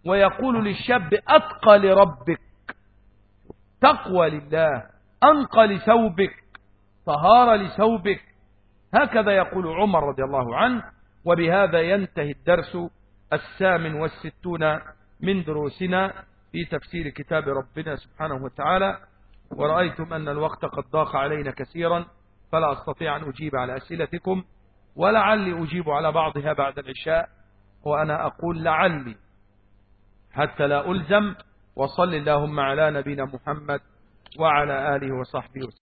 ويقول للشاب أتقى لربك. تقوى لله. أنقى لثوبك. طهارة لثوبك. هكذا يقول عمر رضي الله عنه. وبهذا ينتهي الدرس الثامن والستون من دروسنا. في تفسير كتاب ربنا سبحانه وتعالى ورأيتم أن الوقت قد ضاق علينا كثيرا فلا أستطيع أن أجيب على أسئلتكم ولعلي أجيب على بعضها بعد العشاء وأنا أقول لعلي حتى لا ألزم وصل اللهم على نبينا محمد وعلى آله وصحبه وسلم.